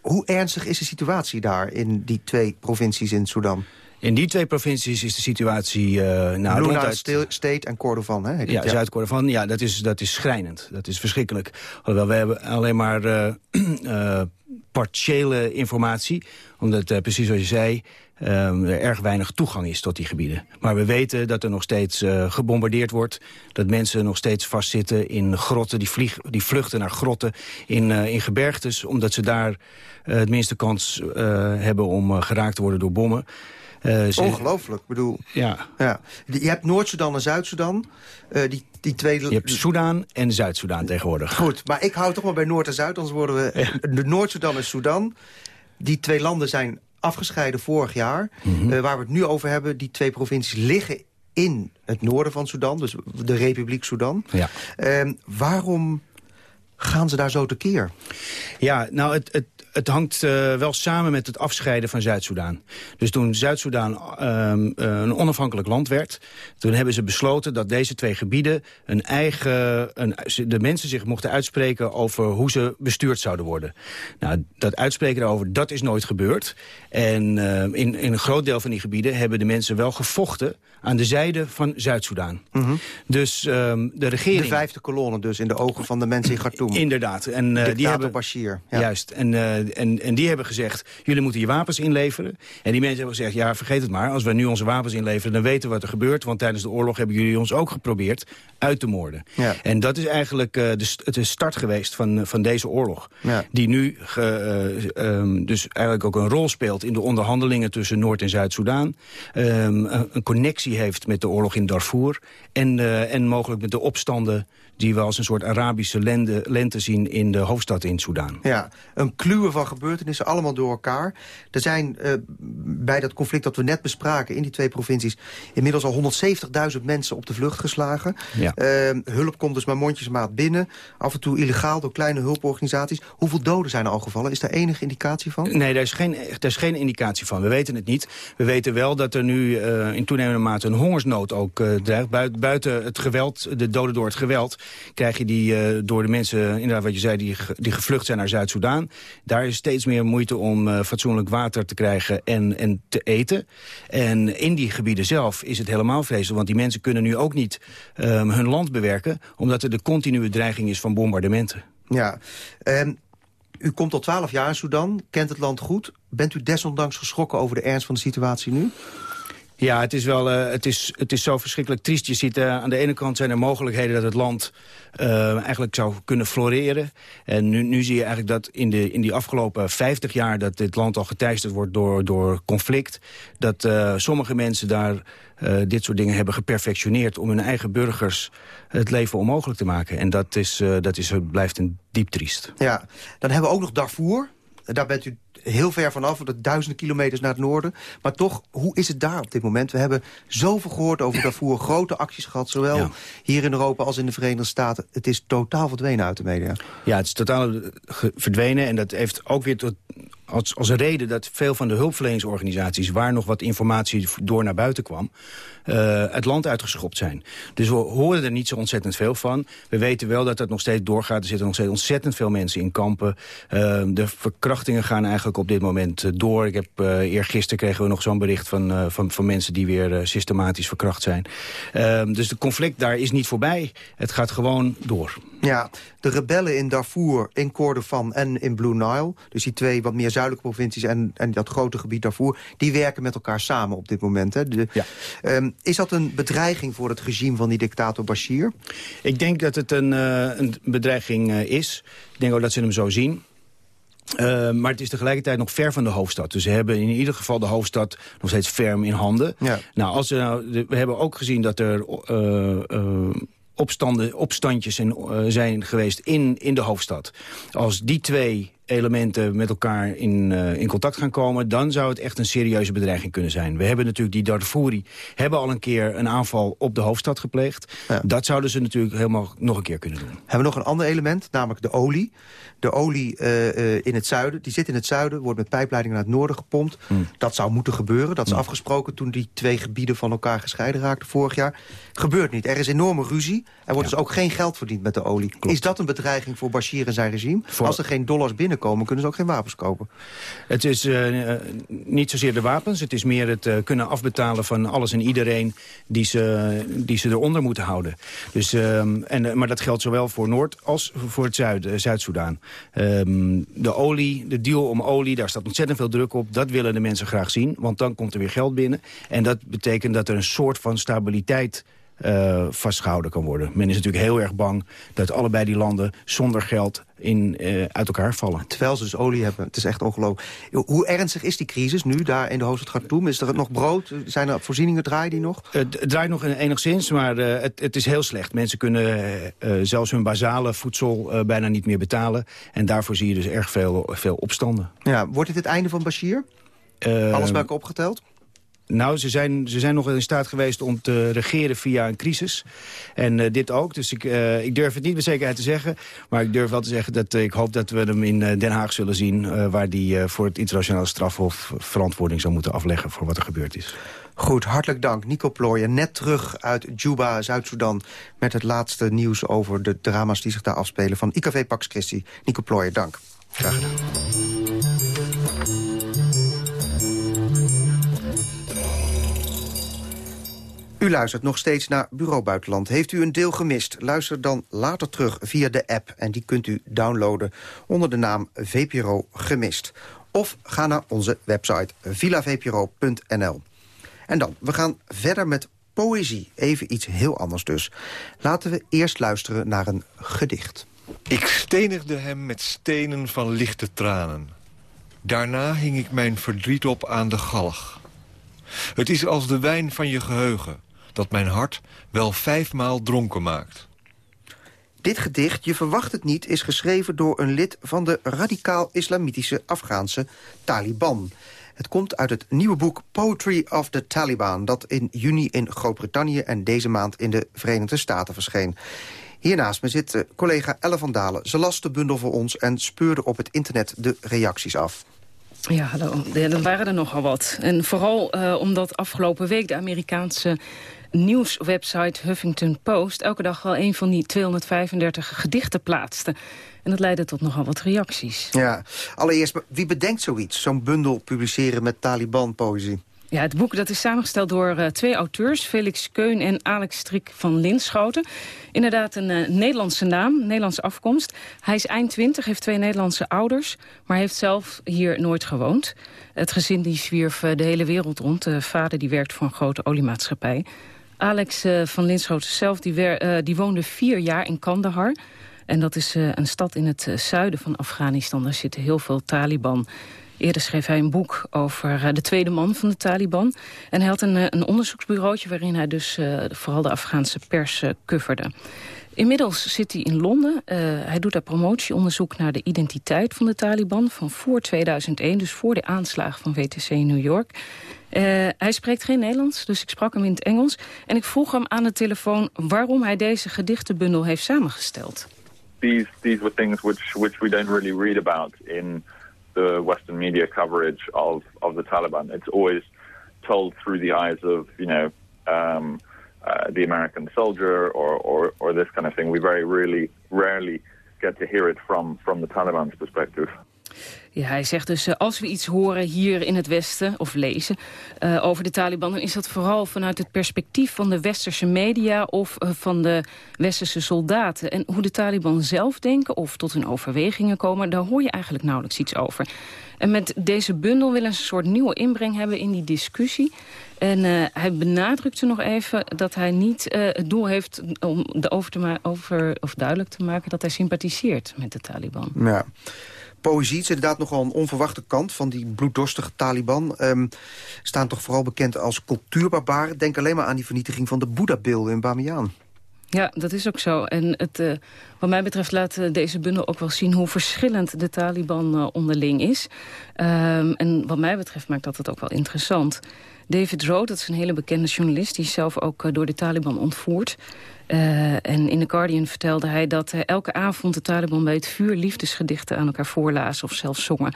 hoe ernstig is de situatie daar in die twee provincies in Sudan? In die twee provincies is de situatie... Uh, nou, Blue ronduit... State en Kordofan, hè? Ja, ja. Zuid-Kordofan, ja, dat is, dat is schrijnend. Dat is verschrikkelijk. Alhoewel, we hebben alleen maar uh, uh, partiële informatie. Omdat, uh, precies zoals je zei, um, er erg weinig toegang is tot die gebieden. Maar we weten dat er nog steeds uh, gebombardeerd wordt. Dat mensen nog steeds vastzitten in grotten. Die, vlieg, die vluchten naar grotten in, uh, in gebergtes. Omdat ze daar uh, het minste kans hebben om geraakt te worden door bommen. Uh, ze... Ongelooflijk, ik bedoel... Ja. ja. Je hebt Noord-Sudan en Zuid-Sudan. Uh, die, die twee... Je hebt Soedan en Zuid-Soedan tegenwoordig. Goed, maar ik hou toch maar bij Noord en Zuid, anders worden we... Ja. De Noord-Sudan en Sudan. Die twee landen zijn afgescheiden vorig jaar. Mm -hmm. uh, waar we het nu over hebben, die twee provincies liggen in het noorden van Sudan. Dus de Republiek Sudan. Ja. Uh, waarom gaan ze daar zo tekeer? Ja, nou, het, het, het hangt uh, wel samen met het afscheiden van Zuid-Soedan. Dus toen Zuid-Soedan um, uh, een onafhankelijk land werd... toen hebben ze besloten dat deze twee gebieden... een eigen, een, de mensen zich mochten uitspreken over hoe ze bestuurd zouden worden. Nou, dat uitspreken daarover, dat is nooit gebeurd. En uh, in, in een groot deel van die gebieden hebben de mensen wel gevochten... aan de zijde van Zuid-Soedan. Mm -hmm. Dus um, de regering... De vijfde kolonne dus in de ogen van de mensen in Khartoum. Inderdaad. En, uh, die hebben Bashir. Ja. Juist. En, uh, en, en die hebben gezegd, jullie moeten je wapens inleveren. En die mensen hebben gezegd, ja, vergeet het maar. Als we nu onze wapens inleveren, dan weten we wat er gebeurt. Want tijdens de oorlog hebben jullie ons ook geprobeerd uit te moorden. Ja. En dat is eigenlijk uh, de, het is start geweest van, van deze oorlog. Ja. Die nu ge, um, dus eigenlijk ook een rol speelt in de onderhandelingen tussen Noord- en Zuid-Soedan. Um, een, een, heeft met de oorlog in Darfur. En, en mogelijk met de opstanden die we als een soort Arabische lente, lente zien in de hoofdstad in Soedan. Ja, een kluwe van gebeurtenissen, allemaal door elkaar. Er zijn uh, bij dat conflict dat we net bespraken in die twee provincies... inmiddels al 170.000 mensen op de vlucht geslagen. Ja. Uh, hulp komt dus maar mondjesmaat binnen. Af en toe illegaal door kleine hulporganisaties. Hoeveel doden zijn er al gevallen? Is daar enige indicatie van? Nee, daar is geen, daar is geen indicatie van. We weten het niet. We weten wel dat er nu uh, in toenemende mate een hongersnood ook dreigt. Buiten, het geweld, de doden door het geweld krijg je die uh, door de mensen, inderdaad wat je zei, die, die gevlucht zijn naar Zuid-Soedan. Daar is steeds meer moeite om uh, fatsoenlijk water te krijgen en, en te eten. En in die gebieden zelf is het helemaal vreselijk, want die mensen kunnen nu ook niet um, hun land bewerken, omdat er de continue dreiging is van bombardementen. Ja, um, u komt al twaalf jaar in Sudan, kent het land goed. Bent u desondanks geschrokken over de ernst van de situatie nu? Ja, het is wel, uh, het is, het is zo verschrikkelijk triest. Je ziet, uh, aan de ene kant zijn er mogelijkheden dat het land uh, eigenlijk zou kunnen floreren. En nu, nu zie je eigenlijk dat in, de, in die afgelopen 50 jaar dat dit land al geteisterd wordt door, door conflict. Dat sommige mensen daar dit soort dingen hebben geperfectioneerd om hun eigen burgers het leven onmogelijk te maken. En dat, is, dat is, blijft een diep triest. Ja, dan hebben we ook nog Darfur. Daar bent u heel ver vanaf, de duizenden kilometers naar het noorden. Maar toch, hoe is het daar op dit moment? We hebben zoveel gehoord over Darfur, grote acties gehad... zowel hier in Europa als in de Verenigde Staten. Het is totaal verdwenen uit de media. Ja, het is totaal verdwenen en dat heeft ook weer tot als, als reden dat veel van de hulpverleningsorganisaties... waar nog wat informatie door naar buiten kwam... Uh, het land uitgeschopt zijn. Dus we horen er niet zo ontzettend veel van. We weten wel dat het nog steeds doorgaat. Er zitten nog steeds ontzettend veel mensen in kampen. Uh, de verkrachtingen gaan eigenlijk op dit moment uh, door. Ik heb eergisteren kregen we nog zo'n bericht van, van, van mensen die weer systematisch verkracht zijn. Dus de conflict daar is niet voorbij. Het gaat gewoon door. Ja, de rebellen in Darfur, in Kordofan en in Blue Nile... dus die twee wat meer zuidelijke provincies en, en dat grote gebied Darfur... die werken met elkaar samen op dit moment. Hè? De, ja. um, is dat een bedreiging voor het regime van die dictator Bashir? Ik denk dat het een, uh, een bedreiging uh, is. Ik denk ook dat ze hem zo zien. Uh, maar het is tegelijkertijd nog ver van de hoofdstad. Dus ze hebben in ieder geval de hoofdstad nog steeds ferm in handen. Ja. Nou, als we, nou, we hebben ook gezien dat er opstanden, opstandjes in, zijn geweest in, in de hoofdstad. Als die twee elementen met elkaar in, uh, in contact gaan komen... dan zou het echt een serieuze bedreiging kunnen zijn. We hebben natuurlijk die Darfuri... hebben al een keer een aanval op de hoofdstad gepleegd. Dat zouden ze natuurlijk helemaal nog een keer kunnen doen. Hebben we nog een ander element, namelijk de olie. De olie uh, uh, in het zuiden, die zit in het zuiden... wordt met pijpleidingen naar het noorden gepompt. Hmm. Dat zou moeten gebeuren. Dat is hmm. afgesproken toen die twee gebieden van elkaar gescheiden raakten vorig jaar. Gebeurt niet. Er is enorme ruzie. Er wordt dus ook geen geld verdiend met de olie. Is dat een bedreiging voor Bashir en zijn regime? Als er geen dollars binnenkomen, kunnen ze ook geen wapens kopen. Het is uh, niet zozeer de wapens. Het is meer het uh, kunnen afbetalen van alles en iedereen... die ze, die ze eronder moeten houden. Dus, uh, en, maar dat geldt zowel voor Noord als voor het Zuid, Zuid-Soedan. Um, de olie, de deal om olie, daar staat ontzettend veel druk op. Dat willen de mensen graag zien, want dan komt er weer geld binnen. En dat betekent dat er een soort van stabiliteit uh, vastgehouden kan worden. Men is natuurlijk heel erg bang dat allebei die landen zonder geld in, uh, uit elkaar vallen. Terwijl ze dus olie hebben. Het is echt ongelooflijk. Hoe ernstig is die crisis nu daar in de hoofdstad Khartoum? Is er nog brood? Zijn er voorzieningen? Draaien die nog? Het draait nog enigszins, maar uh, het, het, is heel slecht. Mensen kunnen zelfs hun basale voedsel bijna niet meer betalen. En daarvoor zie je dus erg veel, veel opstanden. Ja, wordt dit het einde van Bashir? Alles bij elkaar opgeteld? Nou, ze zijn, ze zijn nog in staat geweest om te regeren via een crisis. En uh, dit ook. Dus ik, uh, ik durf het niet met zekerheid te zeggen. Maar ik durf wel te zeggen dat uh, ik hoop dat we hem in Den Haag zullen zien... waar die voor het internationale strafhof verantwoording zou moeten afleggen... voor wat er gebeurd is. Goed, hartelijk dank. Nico Plooyen, net terug uit Juba, Zuid-Soedan... met het laatste nieuws over de drama's die zich daar afspelen... van IKV Pax Christi. Nico Plooyen, dank. Graag gedaan. U luistert nog steeds naar Bureau Buitenland. Heeft u een deel gemist? Luister dan later terug via de app. En die kunt u downloaden onder de naam VPRO Gemist. Of ga naar onze website villavpro.nl. En dan, we gaan verder met poëzie. Even iets heel anders dus. Laten we eerst luisteren naar een gedicht. Ik stenigde hem met stenen van lichte tranen. Daarna hing ik mijn verdriet op aan de galg. Het is als de wijn van je geheugen dat mijn hart wel vijfmaal dronken maakt. Dit gedicht, je verwacht het niet, is geschreven door een lid van de radicaal-islamitische Afghaanse Taliban. Het komt uit het nieuwe boek Poetry of the Taliban... dat in juni in Groot-Brittannië en deze maand in de Verenigde Staten verscheen. Hiernaast me zit uh, collega Elle van Dalen. Ze las de bundel voor ons en speurde op het internet de reacties af. Ja, hallo. Er waren er nogal wat. En vooral uh, omdat afgelopen week de Amerikaanse nieuwswebsite Huffington Post... elke dag wel een van die 235 gedichten plaatste. En dat leidde tot nogal wat reacties. Ja, allereerst, wie bedenkt zoiets? Zo'n bundel publiceren met Taliban-poëzie? Ja, het boek dat is samengesteld door uh, twee auteurs, Felix Keun en Alex Strik van Linschoten. Inderdaad een uh, Nederlandse naam, Nederlandse afkomst. Hij is eind 20, heeft twee Nederlandse ouders, maar heeft zelf hier nooit gewoond. Het gezin die zwierf uh, de hele wereld rond. De vader die werkt voor een grote oliemaatschappij. Alex van Linschoten zelf die, die woonde vier jaar in Kandahar. En dat is een stad in het zuiden van Afghanistan. Daar zitten heel veel Taliban. Eerder schreef hij een boek over eh, de tweede man van de Taliban. En hij had een, eh, een waarin hij dus vooral de Afghaanse pers coverde. Inmiddels zit hij in Londen. Uh, hij doet daar promotieonderzoek naar de identiteit van de Taliban... van voor 2001, dus voor de aanslagen van WTC in New York. Uh, hij spreekt geen Nederlands, dus ik sprak hem in het Engels. En ik vroeg hem aan de telefoon waarom hij deze gedichtenbundel heeft samengesteld. These, these were things which, which we don't really read about in the Western media coverage of, of the Taliban. It's always told through the eyes of, you know... Um, uh, the American soldier or, or, or this kind of thing. We very really rarely get to hear it from, from the Taliban's perspective. Ja, hij zegt dus, uh, als we iets horen hier in het Westen, of lezen, uh, over de Taliban... dan is dat vooral vanuit het perspectief van de westerse media... of uh, van de westerse soldaten. En hoe de Taliban zelf denken of tot hun overwegingen komen... daar hoor je eigenlijk nauwelijks iets over. En met deze bundel willen ze een soort nieuwe inbreng hebben in die discussie. En hij benadrukte nog even dat hij niet het doel heeft om de over te over, of duidelijk te maken dat hij sympathiseert met de Taliban. Ja. Poëzie is inderdaad nogal een onverwachte kant van die bloeddorstige Taliban. Um, staan toch vooral bekend als cultuurbarbaren. Denk alleen maar aan die vernietiging van de Boeddha-beelden in Bamiyan. Ja, dat is ook zo. En het, uh, wat mij betreft laat uh, deze bundel ook wel zien... hoe verschillend de Taliban uh, onderling is. Um, en wat mij betreft maakt dat het ook wel interessant. David Rowe, dat is een hele bekende journalist... die is zelf ook door de Taliban ontvoerd. en in The Guardian vertelde hij dat elke avond de Taliban... bij het vuur liefdesgedichten aan elkaar voorlazen of zelfs zongen.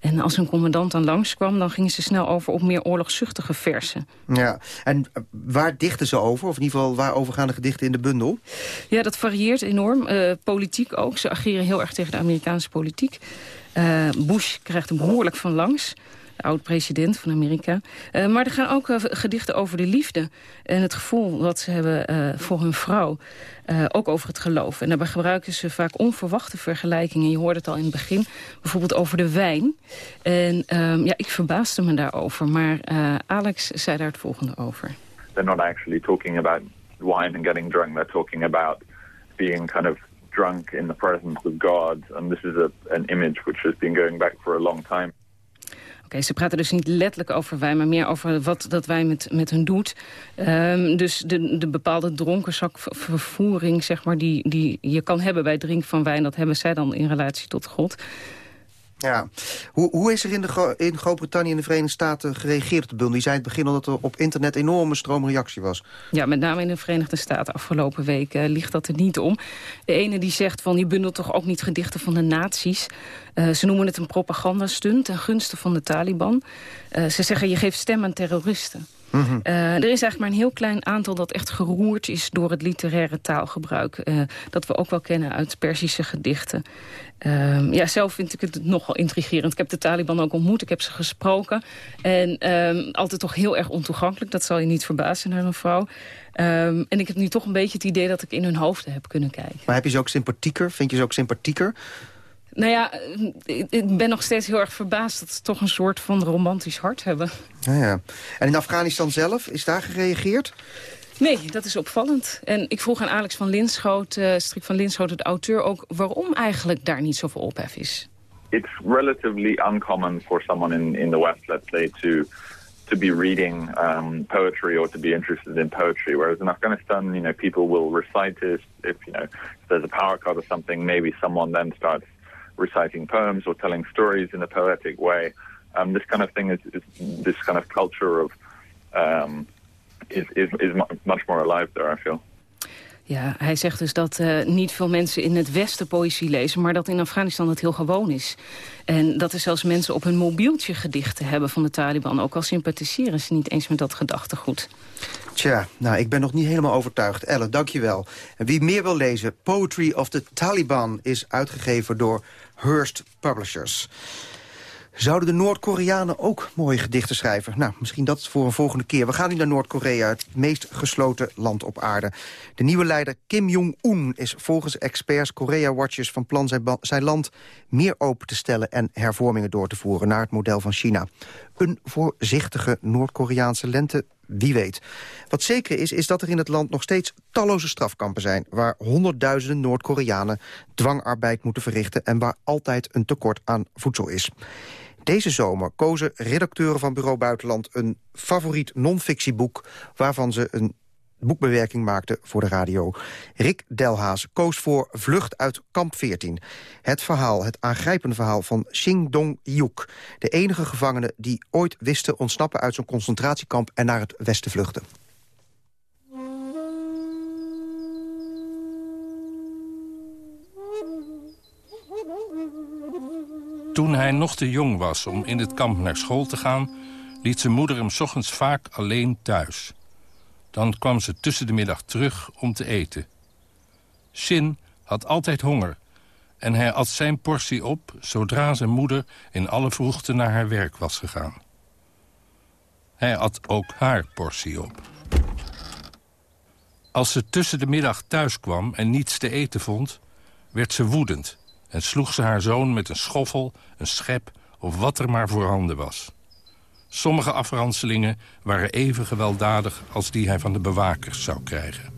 En als een commandant dan langskwam, dan gingen ze snel over op meer oorlogszuchtige versen. Ja, en waar dichten ze over? Of in ieder geval, waarover gaan de gedichten in de bundel? Ja, dat varieert enorm. Uh, politiek ook. Ze ageren heel erg tegen de Amerikaanse politiek. Bush krijgt er behoorlijk van langs oud-president van Amerika. Uh, maar er gaan ook uh, gedichten over de liefde en het gevoel wat ze hebben uh, voor hun vrouw. ook over het geloof. En daarbij gebruiken ze vaak onverwachte vergelijkingen. Je hoorde het al in het begin, bijvoorbeeld over de wijn. En um, ja, ik verbaasde me daarover, maar Alex zei daar het volgende over. They're not actually talking about wine and getting drunk. They're talking about being kind of drunk in the presence of God. And this is a, an image which has been going back for a long time. Okay, ze praten dus niet letterlijk over wijn, maar meer over wat dat wijn met, met hun doet. Um, dus de, de bepaalde dronkenzakvervoering, zeg maar, die, die je kan hebben bij het drinken van wijn... dat hebben zij dan in relatie tot God. Ja. Hoe, hoe is er in, de, in Groot-Brittannië en de Verenigde Staten gereageerd op de bundel? Je zei in het begin al dat er op internet enorme stroomreactie was. Ja, met name in de Verenigde Staten afgelopen week uh, ligt dat er niet om. De ene die zegt van die bundel toch ook niet gedichten van de nazi's. Uh, ze noemen het een propagandastunt ten gunste van de Taliban. Uh, ze zeggen je geeft stem aan terroristen. Mm -hmm. uh, er is eigenlijk maar een heel klein aantal dat echt geroerd is door het literaire taalgebruik. Uh, dat we ook wel kennen uit Persische gedichten. Uh, ja, zelf vind ik het nogal intrigerend. Ik heb de Taliban ook ontmoet, ik heb ze gesproken. En ehm, altijd toch heel erg ontoegankelijk. Dat zal je niet verbazen naar een vrouw. Um, en ik heb nu toch een beetje het idee dat ik in hun hoofden heb kunnen kijken. Maar heb je ze ook sympathieker? Vind je ze ook sympathieker? Nou ja, ik ben nog steeds heel erg verbaasd dat ze toch een soort van romantisch hart hebben. Ja, ja. En in Afghanistan zelf, is daar gereageerd? Nee, dat is opvallend. En ik vroeg aan Alex van Linschoot, uh, Strik van Linschoot, de auteur, ook waarom eigenlijk daar niet zoveel ophef is. It's relatively uncommon for someone in, in the West, let's say, to to be reading um, poetry or to be interested in poetry. Whereas in Afghanistan, you know, people will recite it. If you know, if there's a power cut or something, maybe someone then starts reciting poems or telling stories in a poetic way. Um, this kind of thing is, is, this kind of culture of um, is, is, is much more alive there, I feel. Ja, hij zegt dus dat uh, niet veel mensen in het Westen poëzie lezen... maar dat in Afghanistan het heel gewoon is. En dat er zelfs mensen op hun mobieltje gedichten hebben van de Taliban. Ook al sympathiseren ze niet eens met dat gedachtegoed. Tja, nou, ik ben nog niet helemaal overtuigd. Elle, dank je wel. En wie meer wil lezen, Poetry of the Taliban... is uitgegeven door Hearst Publishers. Zouden de Noord-Koreanen ook mooie gedichten schrijven? Nou, misschien dat voor een volgende keer. We gaan nu naar Noord-Korea, het meest gesloten land op aarde. De nieuwe leider Kim Jong-un is volgens experts Korea-watchers van plan zijn, zijn land meer open te stellen en hervormingen door te voeren naar het model van China. Een voorzichtige Noord-Koreaanse lente wie weet. Wat zeker is, is dat er in het land nog steeds talloze strafkampen zijn... waar honderdduizenden Noord-Koreanen dwangarbeid moeten verrichten... en waar altijd een tekort aan voedsel is. Deze zomer kozen redacteuren van Bureau Buitenland... een favoriet non-fictieboek waarvan ze een boekbewerking maakte voor de radio. Rick Delhaas koos voor Vlucht uit kamp 14. Het verhaal, het aangrijpende verhaal van Xing Dong-yuk. De enige gevangene die ooit wist te ontsnappen uit zo'n concentratiekamp... en naar het westen vluchten. Toen hij nog te jong was om in het kamp naar school te gaan... liet zijn moeder hem ochtends vaak alleen thuis. Dan kwam ze tussen de middag terug om te eten. Shin had altijd honger en hij at zijn portie op... zodra zijn moeder in alle vroegte naar haar werk was gegaan. Hij at ook haar portie op. Als ze tussen de middag thuis kwam en niets te eten vond... werd ze woedend en sloeg ze haar zoon met een schoffel, een schep of wat er maar voorhanden was. Sommige afranselingen waren even gewelddadig als die hij van de bewakers zou krijgen.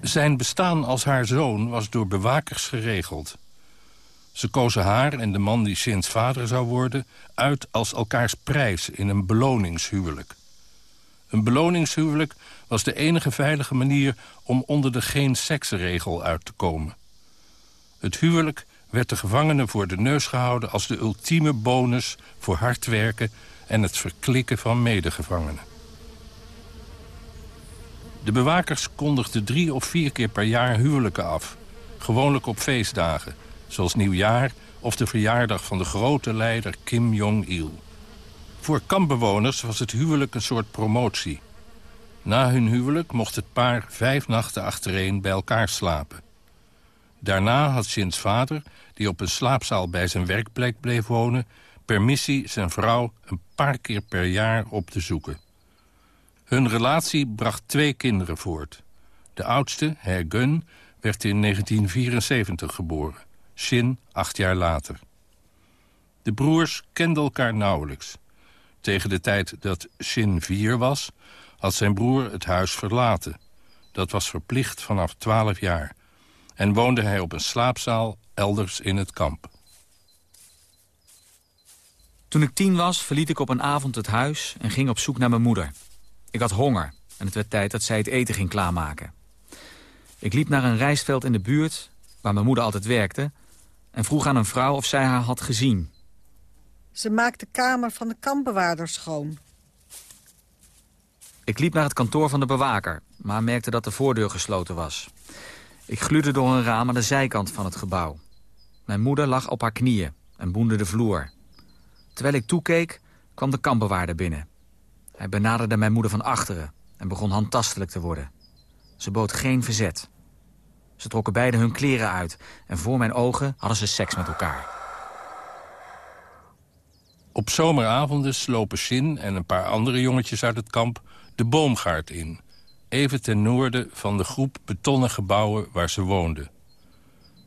Zijn bestaan als haar zoon was door bewakers geregeld. Ze kozen haar en de man die sinds vader zou worden... uit als elkaars prijs in een beloningshuwelijk. Een beloningshuwelijk was de enige veilige manier... om onder de geen-seksregel uit te komen. Het huwelijk werd de gevangenen voor de neus gehouden... als de ultieme bonus voor hard werken en het verklikken van medegevangenen. De bewakers kondigden drie of vier keer per jaar huwelijken af. Gewoonlijk op feestdagen, zoals nieuwjaar of de verjaardag van de grote leider Kim Jong-il. Voor kampbewoners was het huwelijk een soort promotie. Na hun huwelijk mocht het paar vijf nachten achtereen bij elkaar slapen. Daarna had Shins vader, die op een slaapzaal bij zijn werkplek bleef wonen... permissie zijn vrouw een paar keer per jaar op te zoeken. Hun relatie bracht twee kinderen voort. De oudste, Gun, werd in 1974 geboren. Shin acht jaar later. De broers kenden elkaar nauwelijks. Tegen de tijd dat Shin vier was, had zijn broer het huis verlaten. Dat was verplicht vanaf twaalf jaar. En woonde hij op een slaapzaal elders in het kamp. Toen ik tien was, verliet ik op een avond het huis en ging op zoek naar mijn moeder. Ik had honger en het werd tijd dat zij het eten ging klaarmaken. Ik liep naar een rijstveld in de buurt, waar mijn moeder altijd werkte... en vroeg aan een vrouw of zij haar had gezien. Ze maakt de kamer van de kampbewaarder schoon. Ik liep naar het kantoor van de bewaker, maar merkte dat de voordeur gesloten was. Ik gluurde door een raam aan de zijkant van het gebouw. Mijn moeder lag op haar knieën en boende de vloer. Terwijl ik toekeek, kwam de kampbewaarder binnen. Hij benaderde mijn moeder van achteren en begon handtastelijk te worden. Ze bood geen verzet. Ze trokken beide hun kleren uit en voor mijn ogen hadden ze seks met elkaar. Op zomeravonden slopen Shin en een paar andere jongetjes uit het kamp de boomgaard in. Even ten noorden van de groep betonnen gebouwen waar ze woonden.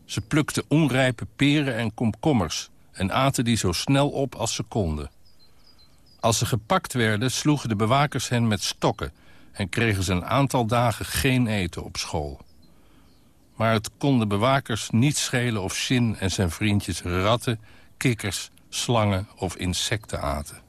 Ze plukten onrijpe peren en komkommers en aten die zo snel op als ze konden. Als ze gepakt werden, sloegen de bewakers hen met stokken... en kregen ze een aantal dagen geen eten op school. Maar het kon de bewakers niet schelen of Shin en zijn vriendjes ratten, kikkers, slangen of insecten aten.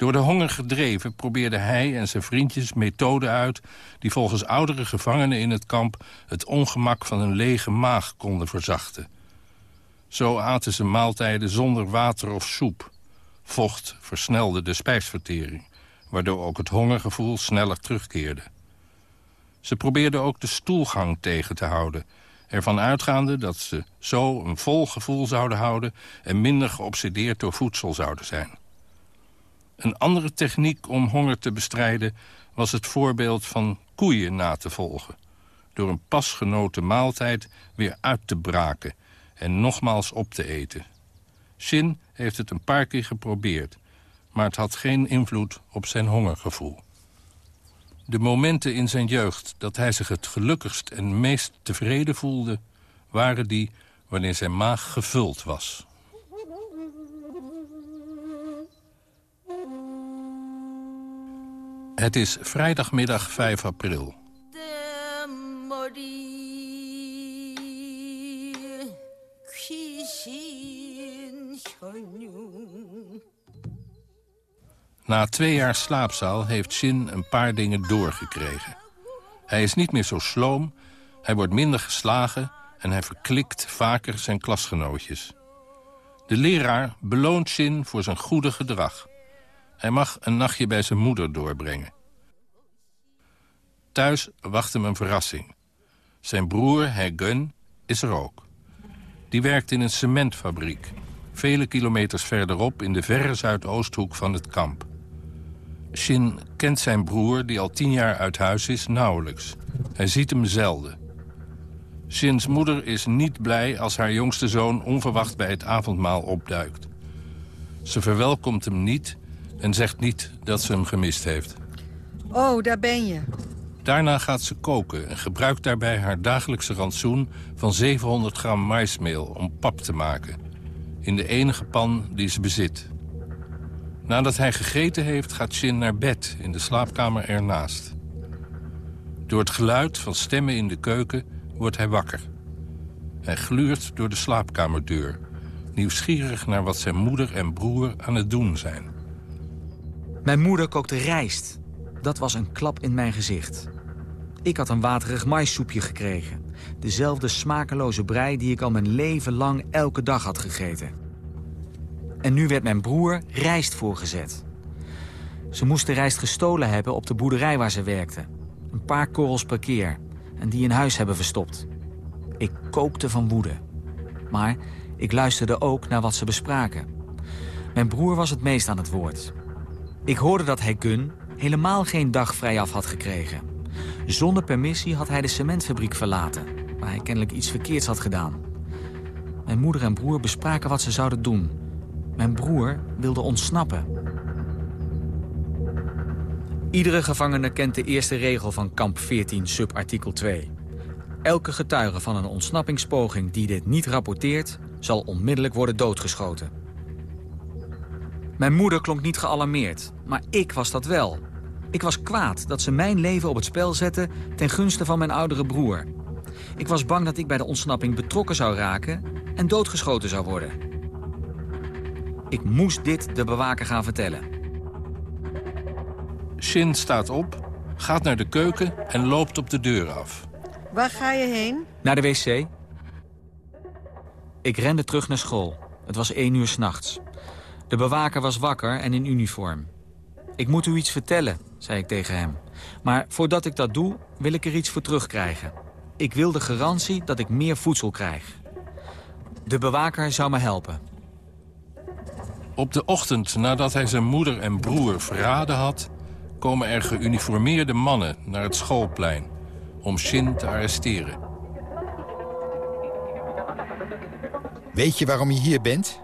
Door de honger gedreven probeerde hij en zijn vriendjes methoden uit... die volgens oudere gevangenen in het kamp... het ongemak van een lege maag konden verzachten. Zo aten ze maaltijden zonder water of soep. Vocht versnelde de spijsvertering... waardoor ook het hongergevoel sneller terugkeerde. Ze probeerden ook de stoelgang tegen te houden... ervan uitgaande dat ze zo een vol gevoel zouden houden... en minder geobsedeerd door voedsel zouden zijn. Een andere techniek om honger te bestrijden... was het voorbeeld van koeien na te volgen. Door een pasgenoten maaltijd weer uit te braken... en nogmaals op te eten. Shin heeft het een paar keer geprobeerd... maar het had geen invloed op zijn hongergevoel. De momenten in zijn jeugd dat hij zich het gelukkigst en meest tevreden voelde... waren die wanneer zijn maag gevuld was. Het is vrijdagmiddag 5 april. Na twee jaar slaapzaal heeft Sin een paar dingen doorgekregen. Hij is niet meer zo sloom, hij wordt minder geslagen... en hij verklikt vaker zijn klasgenootjes. De leraar beloont Sin voor zijn goede gedrag. Hij mag een nachtje bij zijn moeder doorbrengen. Thuis wacht hem een verrassing. Zijn broer, Gun, is er ook. Die werkt in een cementfabriek. Vele kilometers verderop in de verre zuidoosthoek van het kamp. Shin kent zijn broer, die al tien jaar uit huis is, nauwelijks. Hij ziet hem zelden. Shins moeder is niet blij als haar jongste zoon onverwacht bij het avondmaal opduikt. Ze verwelkomt hem niet en zegt niet dat ze hem gemist heeft. Oh, daar ben je. Daarna gaat ze koken en gebruikt daarbij haar dagelijkse rantsoen van 700 gram maismeel om pap te maken. In de enige pan die ze bezit. Nadat hij gegeten heeft, gaat Shin naar bed in de slaapkamer ernaast. Door het geluid van stemmen in de keuken wordt hij wakker. Hij gluurt door de slaapkamerdeur, nieuwsgierig naar wat zijn moeder en broer aan het doen zijn. Mijn moeder kookte rijst. Dat was een klap in mijn gezicht. Ik had een waterig maissoepje gekregen. Dezelfde smakeloze brei die ik al mijn leven lang elke dag had gegeten. En nu werd mijn broer rijst voorgezet. Ze moesten rijst gestolen hebben op de boerderij waar ze werkten. Een paar korrels per keer. En die in huis hebben verstopt. Ik kookte van woede. Maar ik luisterde ook naar wat ze bespraken. Mijn broer was het meest aan het woord. Ik hoorde dat hij Gun helemaal geen dag vrijaf had gekregen. Zonder permissie had hij de cementfabriek verlaten... waar hij kennelijk iets verkeerds had gedaan. Mijn moeder en broer bespraken wat ze zouden doen. Mijn broer wilde ontsnappen. Iedere gevangene kent de eerste regel van kamp 14 subartikel 2. Elke getuige van een ontsnappingspoging die dit niet rapporteert... zal onmiddellijk worden doodgeschoten. Mijn moeder klonk niet gealarmeerd, maar ik was dat wel. Ik was kwaad dat ze mijn leven op het spel zette ten gunste van mijn oudere broer. Ik was bang dat ik bij de ontsnapping betrokken zou raken en doodgeschoten zou worden. Ik moest dit de bewaker gaan vertellen. Shin staat op, gaat naar de keuken en loopt op de deur af. Waar ga je heen? Naar de wc. Ik rende terug naar school. Het was één uur s'nachts. De bewaker was wakker en in uniform. Ik moet u iets vertellen, zei ik tegen hem. Maar voordat ik dat doe, wil ik er iets voor terugkrijgen. Ik wil de garantie dat ik meer voedsel krijg. De bewaker zou me helpen. Op de ochtend nadat hij zijn moeder en broer verraden had... komen er geuniformeerde mannen naar het schoolplein... om Shin te arresteren. Weet je waarom je hier bent?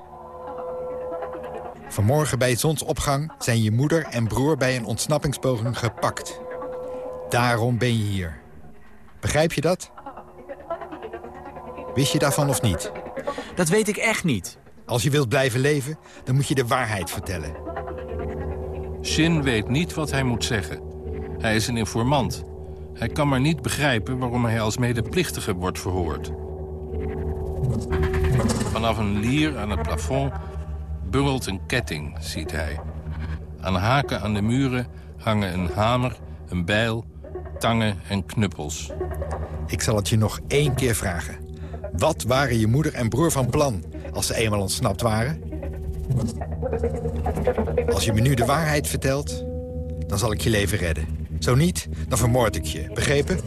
Vanmorgen bij zonsopgang zijn je moeder en broer bij een ontsnappingspoging gepakt. Daarom ben je hier. Begrijp je dat? Wist je daarvan of niet? Dat weet ik echt niet. Als je wilt blijven leven, dan moet je de waarheid vertellen. Shin weet niet wat hij moet zeggen. Hij is een informant. Hij kan maar niet begrijpen waarom hij als medeplichtige wordt verhoord. Vanaf een lier aan het plafond bungelt een ketting, ziet hij. Aan haken aan de muren hangen een hamer, een bijl, tangen en knuppels. Ik zal het je nog één keer vragen. Wat waren je moeder en broer van plan als ze eenmaal ontsnapt waren? Als je me nu de waarheid vertelt, dan zal ik je leven redden. Zo niet, dan vermoord ik je. Begrepen?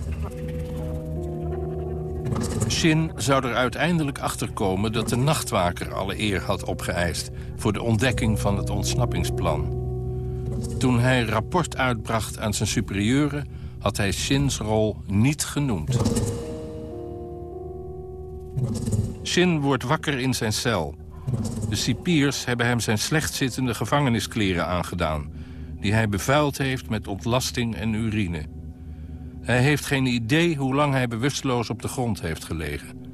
Shin zou er uiteindelijk achter komen dat de nachtwaker alle eer had opgeëist... voor de ontdekking van het ontsnappingsplan. Toen hij rapport uitbracht aan zijn superieuren... had hij Shins rol niet genoemd. Shin wordt wakker in zijn cel. De cipiers hebben hem zijn slechtzittende gevangeniskleren aangedaan... die hij bevuild heeft met ontlasting en urine... Hij heeft geen idee hoe lang hij bewusteloos op de grond heeft gelegen.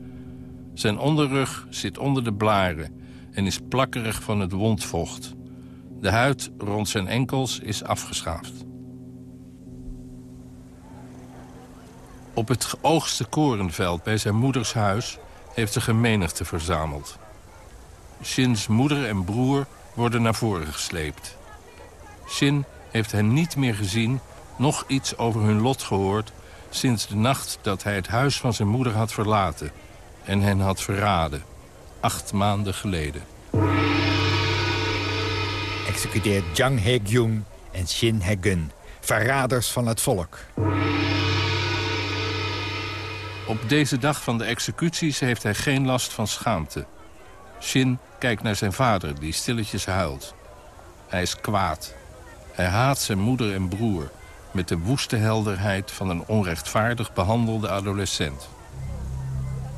Zijn onderrug zit onder de blaren en is plakkerig van het wondvocht. De huid rond zijn enkels is afgeschaafd. Op het geoogste korenveld bij zijn moeders huis heeft zich een menigte verzameld. Shins moeder en broer worden naar voren gesleept. Shin heeft hen niet meer gezien, nog iets over hun lot gehoord... sinds de nacht dat hij het huis van zijn moeder had verlaten... en hen had verraden, acht maanden geleden. Executeert Jang Hae-gyung en Shin Hae-gun, verraders van het volk. Op deze dag van de executies heeft hij geen last van schaamte. Shin kijkt naar zijn vader, die stilletjes huilt. Hij is kwaad. Hij haat zijn moeder en broer... met de woeste helderheid van een onrechtvaardig behandelde adolescent.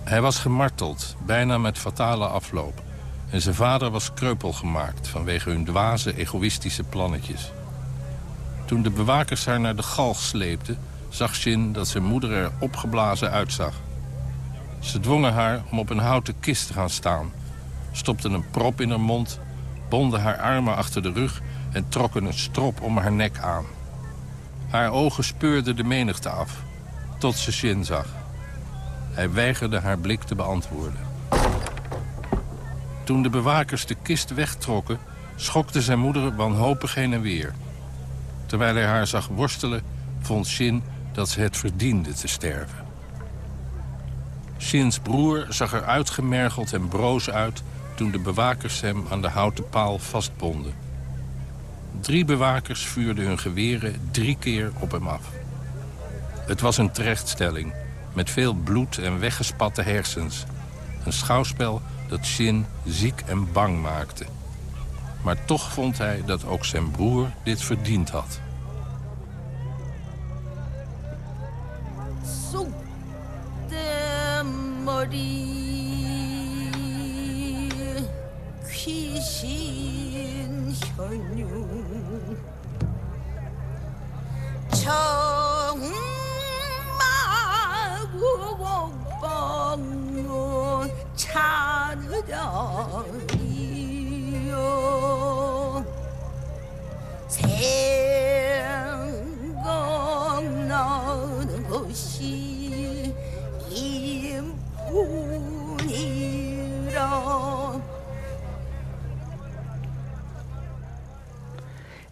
Hij was gemarteld, bijna met fatale afloop. En zijn vader was kreupel gemaakt vanwege hun dwaze, egoïstische plannetjes. Toen de bewakers haar naar de galg sleepten... zag Shin dat zijn moeder er opgeblazen uitzag. Ze dwongen haar om op een houten kist te gaan staan... stopten een prop in haar mond, bonden haar armen achter de rug... en trokken een strop om haar nek aan. Haar ogen speurden de menigte af, tot ze Shin zag. Hij weigerde haar blik te beantwoorden. Toen de bewakers de kist wegtrokken... schokte zijn moeder wanhopig heen en weer. Terwijl hij haar zag worstelen, vond Shin dat ze het verdiende te sterven. Shins broer zag er uitgemergeld en broos uit... toen de bewakers hem aan de houten paal vastbonden. Drie bewakers vuurden hun geweren drie keer op hem af. Het was een terechtstelling, met veel bloed en weggespatte hersens. Een schouwspel dat Shin ziek en bang maakte. Maar toch vond hij dat ook zijn broer dit verdiend had. 머리 청마구공뽕 차르려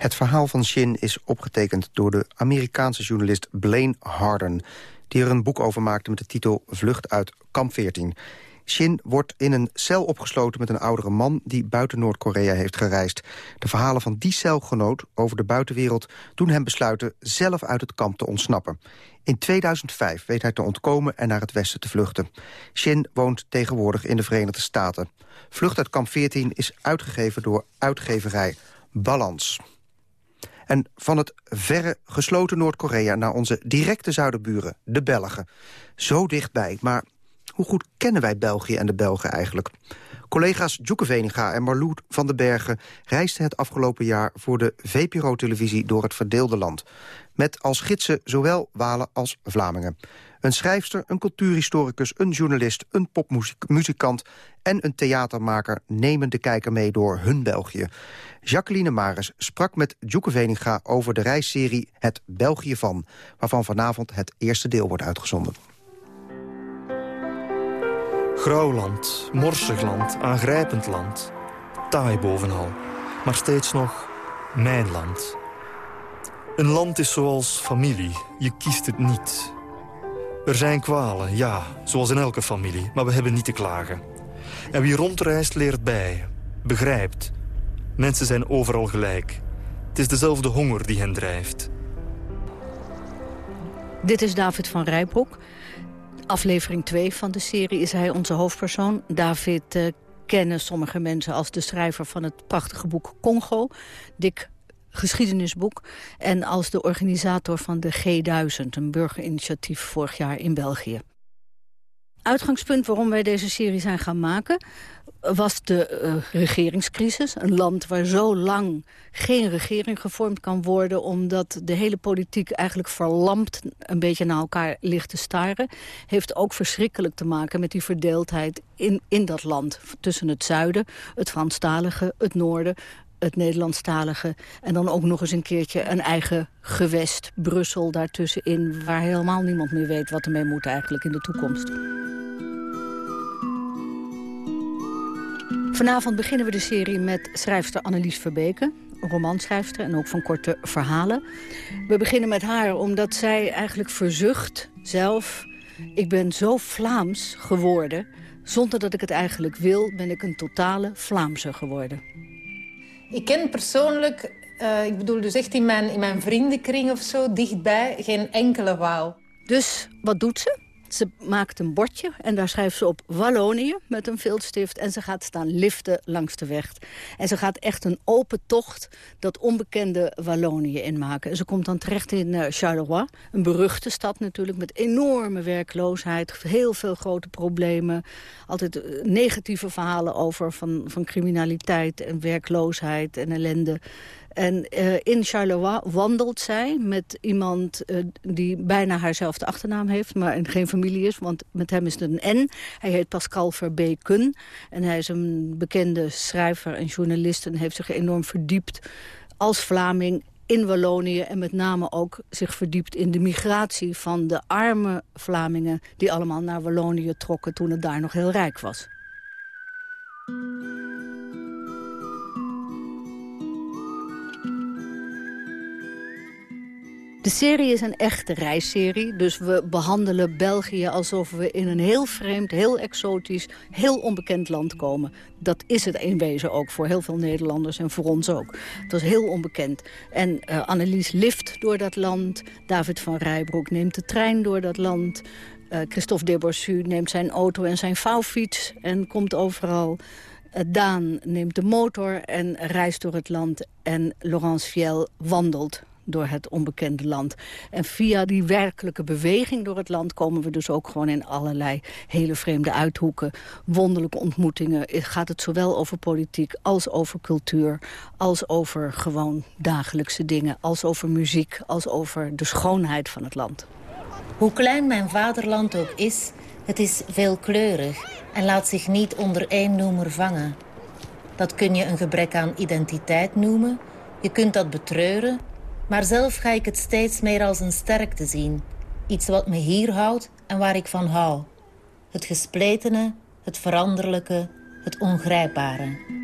Het verhaal van Shin is opgetekend door de Amerikaanse journalist Blaine Harden... die er een boek over maakte met de titel Vlucht uit Kamp 14. Shin wordt in een cel opgesloten met een oudere man... die buiten Noord-Korea heeft gereisd. De verhalen van die celgenoot over de buitenwereld... doen hem besluiten zelf uit het kamp te ontsnappen. In 2005 weet hij te ontkomen en naar het westen te vluchten. Shin woont tegenwoordig in de Verenigde Staten. Vlucht uit kamp 14 is uitgegeven door uitgeverij Balans. En van het verre gesloten Noord-Korea naar onze directe zuiderburen, de Belgen. Zo dichtbij, maar hoe goed kennen wij België en de Belgen eigenlijk? Collega's Joeke Veninga en Marloet van den Bergen reisden het afgelopen jaar voor de VPRO-televisie door het verdeelde land. Met als gidsen zowel Walen als Vlamingen. Een schrijfster, een cultuurhistoricus, een journalist, een popmuzikant en een theatermaker nemen de kijker mee door hun België. Jacqueline Maris sprak met Joeke Veninga over de reisserie Het België van, waarvan vanavond het eerste deel wordt uitgezonden. Grauw land, morsig land, aangrijpend land. Taai bovenal, maar steeds nog mijn land. Een land is zoals familie, je kiest het niet. Er zijn kwalen, ja, zoals in elke familie, maar we hebben niet te klagen. En wie rondreist leert bij, begrijpt. Mensen zijn overal gelijk. Het is dezelfde honger die hen drijft. Dit is David van Rijbroek. Aflevering 2 van de serie is hij onze hoofdpersoon. David uh, kennen sommige mensen als de schrijver van het prachtige boek Congo. Dik geschiedenisboek. En als de organisator van de G1000, een burgerinitiatief vorig jaar in België. Uitgangspunt waarom wij deze serie zijn gaan maken was de uh, regeringscrisis. Een land waar zo lang geen regering gevormd kan worden... omdat de hele politiek eigenlijk verlamd een beetje naar elkaar ligt te staren... heeft ook verschrikkelijk te maken met die verdeeldheid in, in dat land. Tussen het zuiden, het Franstalige, het noorden het Nederlandstalige... en dan ook nog eens een keertje een eigen gewest, Brussel daartussenin... waar helemaal niemand meer weet wat ermee moet eigenlijk in de toekomst. Vanavond beginnen we de serie met schrijfster Annelies Verbeke. romanschrijfster en ook van korte verhalen. We beginnen met haar omdat zij eigenlijk verzucht zelf... ik ben zo Vlaams geworden... zonder dat ik het eigenlijk wil, ben ik een totale Vlaamse geworden. Ik ken persoonlijk, uh, ik bedoel dus echt in mijn, in mijn vriendenkring of zo, dichtbij, geen enkele Waal. Dus wat doet ze? Ze maakt een bordje en daar schrijft ze op Wallonië met een viltstift. En ze gaat staan liften langs de weg. En ze gaat echt een open tocht dat onbekende Wallonië inmaken. En ze komt dan terecht in uh, Charleroi, een beruchte stad natuurlijk... met enorme werkloosheid, heel veel grote problemen. Altijd eh, negatieve verhalen over van, van criminaliteit en werkloosheid en ellende. En uh, in Charleroi wandelt zij met iemand uh, die bijna haarzelfde achternaam heeft... maar geen familie is, want met hem is het een N. Hij heet Pascal Verbeken en hij is een bekende schrijver en journalist... en heeft zich enorm verdiept als Vlaming in Wallonië... en met name ook zich verdiept in de migratie van de arme Vlamingen... die allemaal naar Wallonië trokken toen het daar nog heel rijk was. De serie is een echte reisserie, dus we behandelen België alsof we in een heel vreemd, heel exotisch, heel onbekend land komen. Dat is het in wezen ook voor heel veel Nederlanders en voor ons ook. Het was heel onbekend. En uh, Annelies lift door dat land, David van Rijbroek neemt de trein door dat land... Uh, Christophe Deborsu neemt zijn auto en zijn vouwfiets en komt overal... Uh, Daan neemt de motor en reist door het land. En Laurence Fiel wandelt door het onbekende land. En via die werkelijke beweging door het land... komen we dus ook gewoon in allerlei hele vreemde uithoeken. Wonderlijke ontmoetingen. Gaat het zowel over politiek als over cultuur... als over gewoon dagelijkse dingen. Als over muziek, als over de schoonheid van het land. Hoe klein mijn vaderland ook is, het is veelkleurig... en laat zich niet onder één noemer vangen. Dat kun je een gebrek aan identiteit noemen... Je kunt dat betreuren, maar zelf ga ik het steeds meer als een sterkte zien. Iets wat me hier houdt en waar ik van hou. Het gespletene, het veranderlijke, het ongrijpbare.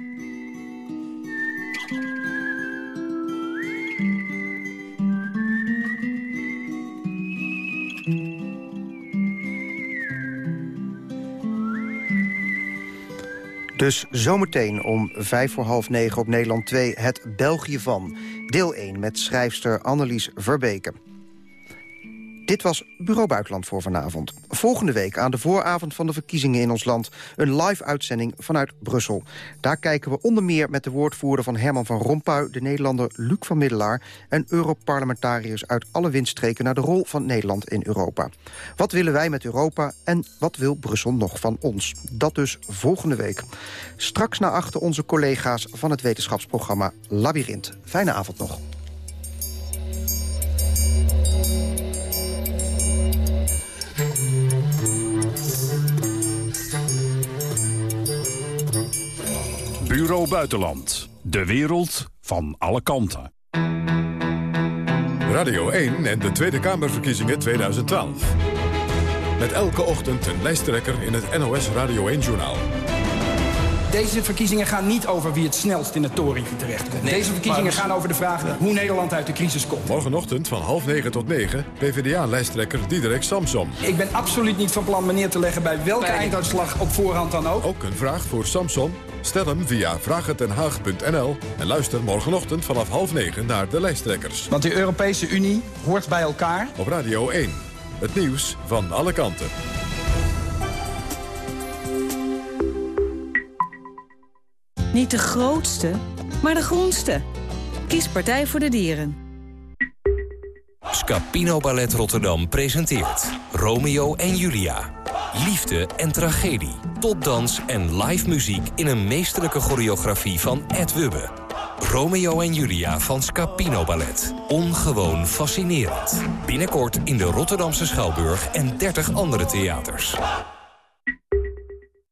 Dus zometeen om vijf voor half negen op Nederland 2 het België van. Deel 1 met schrijfster Annelies Verbeke. Dit was Bureau Buitenland voor vanavond. Volgende week aan de vooravond van de verkiezingen in ons land... een live-uitzending vanuit Brussel. Daar kijken we onder meer met de woordvoerder van Herman van Rompuy... de Nederlander Luc van Middelaar... en Europarlementariërs uit alle windstreken... naar de rol van Nederland in Europa. Wat willen wij met Europa en wat wil Brussel nog van ons? Dat dus volgende week. Straks naar achter onze collega's van het wetenschapsprogramma Labyrinth. Fijne avond nog. Bureau Buitenland. De wereld van alle kanten. Radio 1 en de Tweede Kamerverkiezingen 2012. Met elke ochtend een lijsttrekker in het NOS Radio 1-journaal. Deze verkiezingen gaan niet over wie het snelst in het torentje terechtkomt. Nee, Deze verkiezingen gaan over de vraag hoe Nederland uit de crisis komt. Morgenochtend van half negen tot negen, PvdA-lijsttrekker Diederik Samsom. Ik ben absoluut niet van plan me neer te leggen bij welke einduitslag op voorhand dan ook. Ook een vraag voor Samsom? Stel hem via vraaghetdenhaag.nl en luister morgenochtend vanaf half negen naar de lijsttrekkers. Want de Europese Unie hoort bij elkaar. Op Radio 1. Het nieuws van alle kanten. Niet de grootste, maar de groenste. Kies Partij voor de Dieren. Scapino Ballet Rotterdam presenteert Romeo en Julia. Liefde en tragedie, topdans en live muziek... in een meesterlijke choreografie van Ed Wubbe. Romeo en Julia van Scapino Ballet. Ongewoon fascinerend. Binnenkort in de Rotterdamse Schouwburg en 30 andere theaters.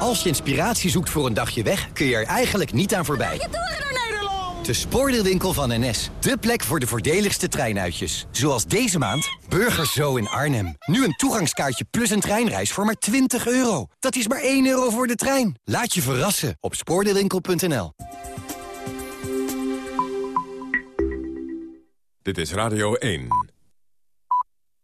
Als je inspiratie zoekt voor een dagje weg, kun je er eigenlijk niet aan voorbij. De spoordeelwinkel van NS. De plek voor de voordeligste treinuitjes. Zoals deze maand Burgers Zo in Arnhem. Nu een toegangskaartje plus een treinreis voor maar 20 euro. Dat is maar 1 euro voor de trein. Laat je verrassen op spoordeelwinkel.nl. Dit is Radio 1.